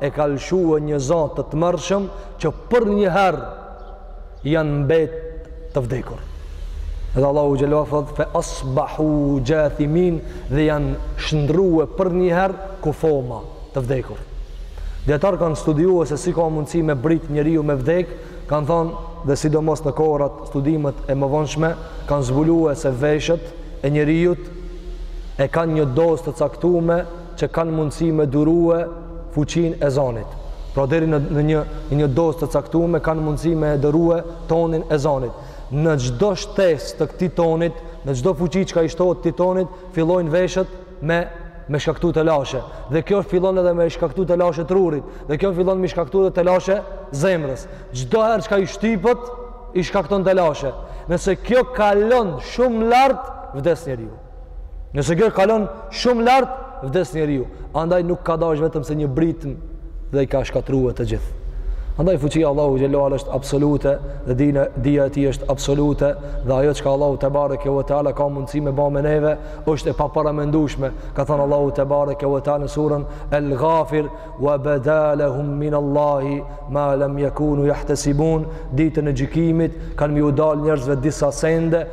e ka lëshue një za të tmerrshëm që përnjëherë janë mbet të vdekur dhe Allahu xhelle ve ala thot fe asbahu xhathimin dhe janë shndrrue përnjëherë kufoma të vdekur dijetarët kanë studiue se si ka mundësi me brit njeriu me vdek kanë thonë dhe sidomos në kohrat studimet e mëvonshme kanë zbulue se veshtë e njeriut e kanë një dozë të caktume që kanë mundësi me durue fuqinë e zanit. Pra deri në, në një, një dozë të caktume kanë mundësi me durue tonin e zanit. Në çdo shtesë të këtij tonit, në çdo fuqi çka i shtohet këtij tonit, fillojnë veshët me me shkaktu telashe dhe kjo fillon edhe me i shkaktu telashe trurit dhe kjo fillon me shkaktu edhe telashe zemrës çdo herë çka i shtypet i shkakton telashe nëse kjo kalon shumë lart vdes njeriu Nëse kjo kalon shumë lart, vdes njeriu. Andaj nuk ka dash vetëm se një britmë dhe i ka shkatrrue të gjithë. Andaj fuqia e Allahu xhelle ve ala është absolute dhe dina dia e tij është absolute dhe ajo çka Allahu tebareke ve teala ka mundësi me ba me neve është e paparamendueshme. Ka thanë Allahu tebareke ve teala në surën El Ghafir wa badalahum min Allahi ma lam yakunu yahtasibun ditën e gjykimit kanë me iu dal njerëzve disa sende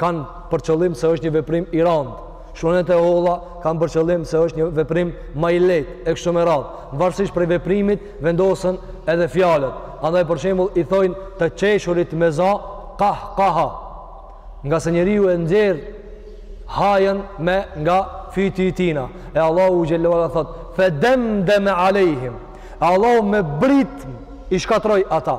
kanë për qëllim se është një veprim i randë. Shkronjat e holla kanë për qëllim se është një veprim ma i lehtë e kështu me radhë. Varësisht prej veprimit vendosen edhe fjalët. Andaj për shembull i thojnë të qeshurit me za kah kaha. Nga se njeriu e nxjerr hajën me nga fyti i tina. E Allahu xhelle ve ala thot: "Fedemdeme alejhim." Allahu me britmë i shkatërroi ata.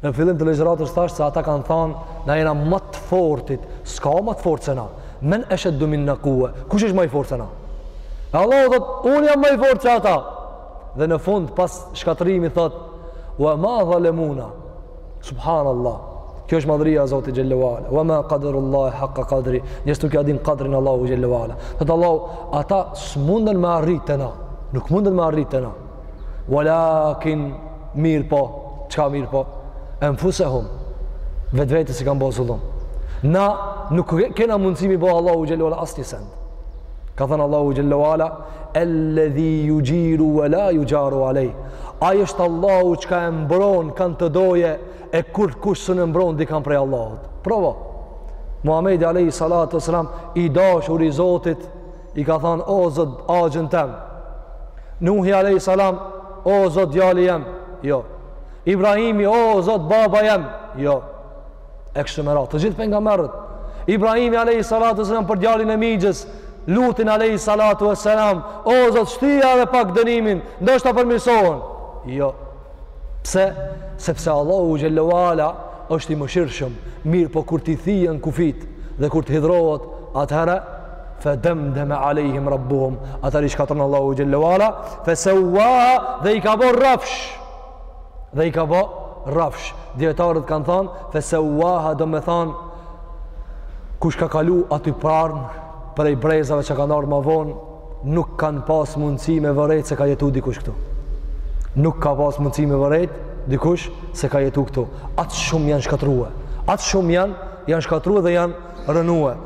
Në fillim të ligjëratës thashë se ata kanë thënë, na jena më të fortit, s'ka më të fortë se na. Men esheddu minna kuue, kush është më i fortë se na? E Allahu thotë, unë jam më i fortë se ata. Dhe në fund, pas shkatrrimit, thotë, ue ma dhalemuna. Subhanallah. Kjo është madhëria e Zotit xhel-le ue ala. Ue ma kaderullahe hakka kadrih. Njerëzit nuk ia dinë kadrin Allahut xhel-le ue ala. Thotë Allahu, ata s'munden me arrit te na. Nuk munden me arrit te na. Ue lakin mirëpo, çka mirëpo? Enfusehum vetvetes i kanë bo zullum. Na nuk kena mundësi m'i bo Allahut xhel-le ue ala asni send. Ka thënë Allahu xhel-le ue ala, El-ledhi juxhiru ue la juxharu alejh. Ai është Allahu çka e mbron kan të dojë, e kurkush s'un e mbron dikan prej Allahut. Provo. Muhammedi alejhi salatu ues-selam, i dashur i Zotit, I ka thënë, o zot, axhën tem. Nuhi alejhi selam, o zot, djali jem. Jo. Ibrahimi, o zot, baba jem. Jo. E kështu me radhë, të gjithë pejgamberët. Ibrahimi alejhi salatu ues-selam për djalin e mixhës, Lutin alejhi salatu ues-selam, o zot, shtyja edhe pak dënimin, ndoshta përmirësohen. Jo. Pse? Sepse Allahu xhel-le ue ala është i mëshirshëm, mirëpo kur t'i thihen kufijtë dhe kur t'hidhrohet atëherë, fe demdeme alejhim rabbuhum atëherë i shkatrron Allahu xhel-le ue ala fe seuaha dhe i ka bo rafsh dhe i ka bo rafsh djetarët kanë thanë fe seuaha domethanë kush ka kalu aty pranë prej brezave që kanë ardhë ma vonë nuk kanë pas mundësi me vërejt se ka jetu dikush këtu nuk ka pas mundësi me vërejt dikush se ka jetu këtu aq shumë janë shkatrrue aq shumë janë janë shkatrrue dhe janë rrënue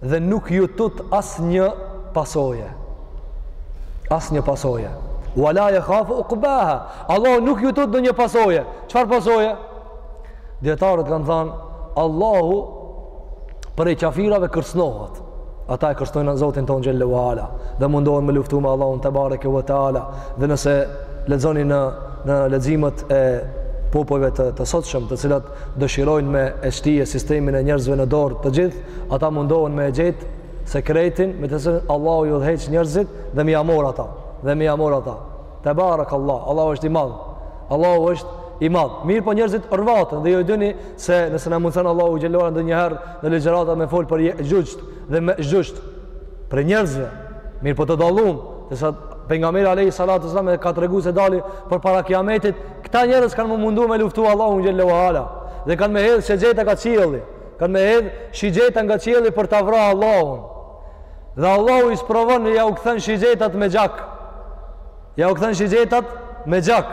dhe nuk iu tut asnjë pasoje asnjë pasoje ue la jehafu ukbaha Allahu nuk iu tut ndonjë pasoje çfarë pasoje? djetarët kanë thanë Allahu prej qafirave kërcnohet ata e kërcnojnë Zotin tonë xhel-le ue ala dhe mundohen me luftu me Allahun tebareke ue teala dhe nëse lexoni në, në leximet e popujve të, të sotshëm të cilat dëshirojnë me e shtije sistemin e njerëzve në dorë të gjithë, ata mundohen me e gjetë sekretin me të cilën Allahu i udhëheq njerëzit dhe m'ia marrë ata, dhe m'ia marrë ata. Tebarekallah, Allahu është i madh, Allahu është i madh. Mirëpo njerëzit rrvaten dhe ju e dini se nëse na mundson Allahu xhel-le ue ala ndonjëherë në ligjërata me fol për Xhuxhët dhe Mexhuxhët prej njerëzve. Mirëpo të dallum, se sa pejgamberi alejhi salatu ues-selam e ka treguar se dalin përpara kiametit Këta njerëz kanë me u mundu me luftu Allahun Xhelle wa Ala dhe kanë me hedhë shigjeta ka qielli, kanë me hedhë shigjeta nga qielli për ta vra Allahun. Dhe Allahu i sprovon dhe ja u kthen shigjetat me gjak. Ja u kthen shigjetat me gjak.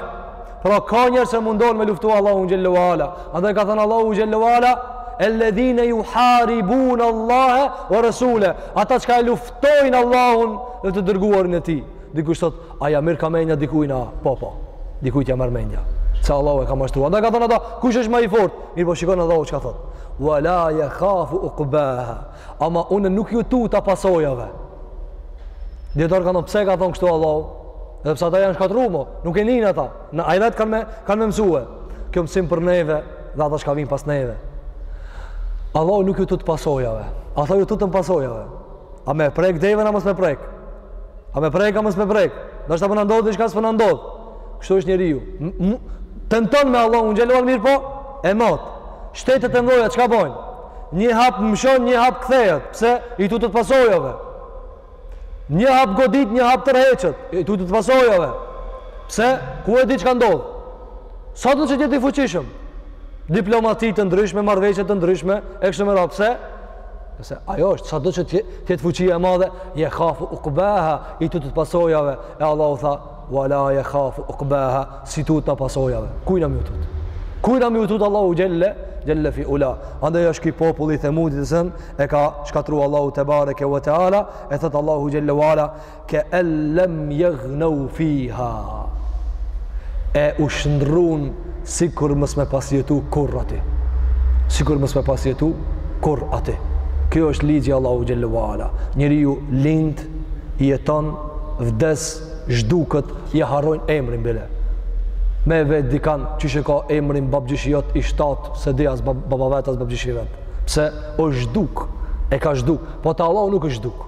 Pra ka njerëz që mundohen me luftu Allahun Xhelle wa Ala. Andaj ka thënë Allahu Xhelle wa Ala, elledhine juharibun Allahe wa Resule. Ata çka e luftojnë Allahun dhe të dërguarin e tij. Dikush thot, A ja merrka mendja dikujna? Po, po. Dikujt ja merr mendja. Se Allahu e ka mashtruar. Andaj ka thënë ata, kush është më i fortë? Mirëpo shikon Allahu çka thot. Wa la yakhafu uqbaha. Ama unë nuk ju tuta pasojave. Dijetarët kanë thon pse ka thon kështu Allahu? Edhe pse ata janë shkatërru, mo nuk e nin ata. Në ahiret kanë me kanë me mësue. Kjo mësim për neve dhe ata çka vijnë pas neve. Allahu nuk ju tut pasojave. Ata ju tutën pasojave. A me prek devën a mos me prek? A me prek a mos me prek? Ndoshta po na ndodh diçka s'po na ndodh. Kështu është njeriu. Tenton me Allahun xhelle wa ala, mirëpo e mat. Shtetet e mëdha çka bojnë? Një hap mshon, një hap kthehet. Pse? I tutet pasojave. Një hap godit, një hap tërhiqet. I tutet pasojave. Pse? Ku e di çka ndodh? Sado që të jetë i fuqishëm? Diplomaci të ndryshme, marrëveshje të ndryshme, e kështu me radhë. Pse? Nëse ajo është sado që të jetë fuqia e madhe, jekhafu ukbaha, i tutet pasojave, e Allahu tha, ua la jekhafu ukbaha, s'i tutet pasojave. Kujna mi u tut? Kujna me ju tut Allahu xhelle, xhelle fi ula. Andaj është ky populli i Themudit e zënë, e ka shkatru Allahu tebareke ue teala, e thotë Allahu xhelle ue ala, Ke en lem jeghnau fiha E u shndrrun sikur mos me pas jetu kurr aty. Sikur mos me pas jetu kurr aty. Kjo është ligji i Allahu xhelle ue ala. Njeriu lind, jeton, vdes, zhduket, ja harrojnë emrin bile. Me e vet dikan qysh e ka emrin babgjyshi jot i shtatë, s'e di as bab, baba i vet, as babgjyshi i vet. Pse, o zhduk, e ka zhduk. Po te Allahu nuk është zhduk.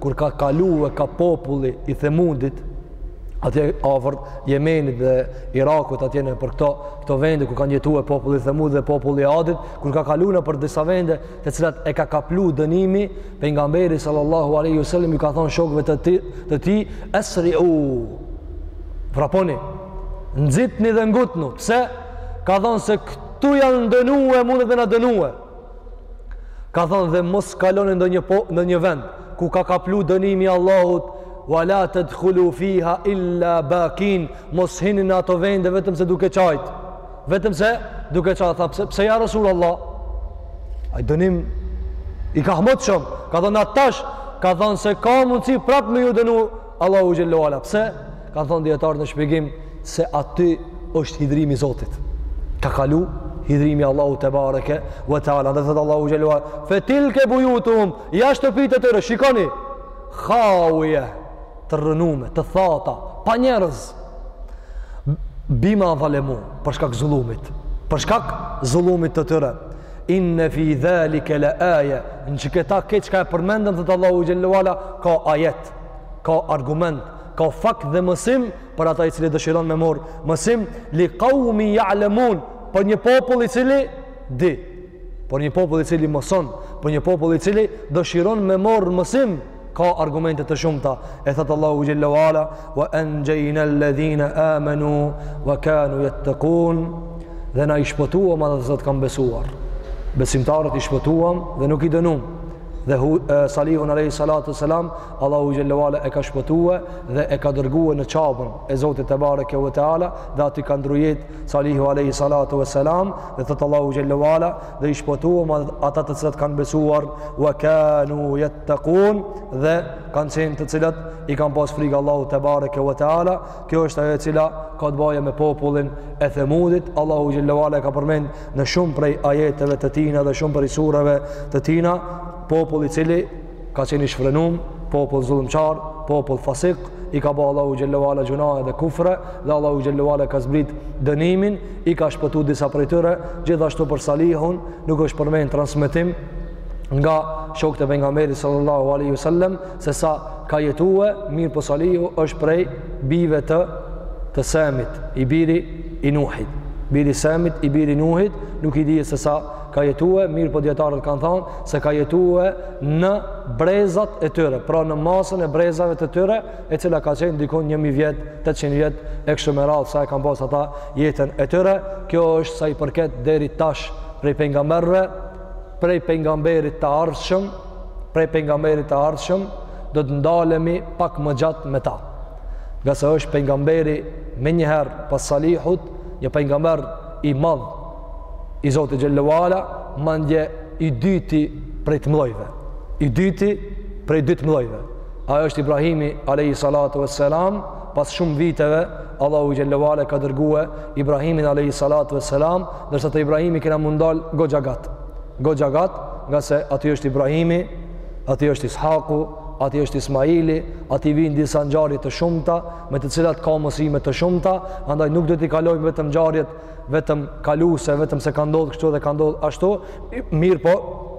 kur ka kalue ka populli i themudit atje afër jemenit dhe irakut atje nëpër këto, këto vende ku kanë jetue populli i themudit dhe populli i adit kur ka kalu nëpër disa vende të cilat e ka kaplu dënimi pejgamberi sallallahu aleyhi wa sallem ju ka thonë shokve të tij, të tij esriu vraponi nxitni dhe ngutnu pse ka thonë se këtu janë dënue mundet me na dënue ka thënë dhe mos kaloni ndonjë, po, në një vend ku ka kaplu dënimi i Allahut wa la tedkhulu fiha illa bakin mos hini në ato vende vetëm se duke qajt vetëm se duke qajt tha, pse, pse ja resulallah ai dënim i kahmotshëm ka thënë atash ka thënë se ka mundësi prap me ju dënu Allahu xhallahu ala pse kanë thënë dijetarët në shpjegim se aty është hidhërimi i Zotit. Ka kalu hidhërimi i Allahut te bareke ve teala. Dhe thotë Allahu xhallahu ala fe tilke bujutuhum ja shtëpitë e tyre shikoni khauje të rrënume, të thata, pa njerëz. Bima dhalemu për shkak zullumit, për shkak zullumit të tyre. Inne fi dhalike le aje, në që këta këtë që ka e përmendëm, thotë Allahu xhallahu ala, ka ajet, ka argument ka fakt dhe mësim për ata i cili dëshiron me marrë mësim li qaumin ya'lamun për një popull i cili di për një popull i cili mëson për një popull i cili dëshiron me marrë mësim ka argumente të shumta e thotë Allahu xhallahu ala wa anjayna alladhina amanu wa kanu yattaqun dhe na i shpëtuam ata që kanë besuar besimtarët i shpëtuam dhe nuk i dënuam dhe hu, e, Salihun Alehi Salatu Selam, Allahu xhallahu ala e ka shpëtue dhe e ka dërgue në Qabën e Zotit tebareke ve teala dhe aty ka ndrru jetë Salihu Alehi Salatu Selam dhe thotë Allahu xhallahu ala dhe i shpëtuem ata të cilët kanë besuar wa kanu jettekun dhe kanë qenë të cilët i kanë pas frikë Allahut tebareke ve teala Kjo është ajo e cila ka të bëjë me popullin e Themudit. Allahu xhallahu ala e ka përmend në shumë prej ajeteve të tina dhe shumë prej sureve të tina popull i cili ka qenë i shfrenuar, popull zullumqar, popull fasik, i ka bo Allahut xhallahu ala gjunahe dhe kufre dhe Allahu xhallahu ala ka zbrit dënimin, i ka shpëtuar disa prej tyre, gjithashtu për Salihun nuk është përmend transmetim nga shokët e pejgamberit sallallahu alaihi wasallam se sa ka jetue, mirë po Salihu është prej bijve të, të Semit, i biri i Nuhit. Biri i Semit, i biri i Nuhit, nuk dihet se sa ka jetue, mirë po dijetarët kanë thonë se ka jetue në brezat e tyre, pra në masën e brezave të tyre, e cila ka qenë dikun një mijë vjet, 800 vjet, e kështu me radhë, sa e kanë pas ata jetën e tyre, kjo është sa i përket deri tash prej pejgamberëve, prej pejgamberit të ardhshëm, prej pejgamberit të ardhshëm, do të ndalemi pak më gjatë me ta. Ngase është pejgamberi menjëherë pas Salihut, një pejgamber i madh i Zotit xhallahu ala, madje i dyti prej të mëdhajve. I dyti prej dy të mëdhajve. Ai është Ibrahimi alayhi salatu vesselam, pas shumë viteve Allahu xhallahu ala ka dërguar Ibrahimin alayhi salatu vesselam Ndërsa te Ibrahimi kena me u ndal goxha gat. Goxha gat, ngase aty është Ibrahimi, aty është Ishaku, aty është Ismaili, aty vijnë disa ngjarje të shumta, me të cilat ka mësime të shumta, andaj nuk do t'i kalojmë vetëm ngjarjet vetëm kaluese, vetëm se ka ndodhur kështu dhe ka ndodhur ashtu, mirëpo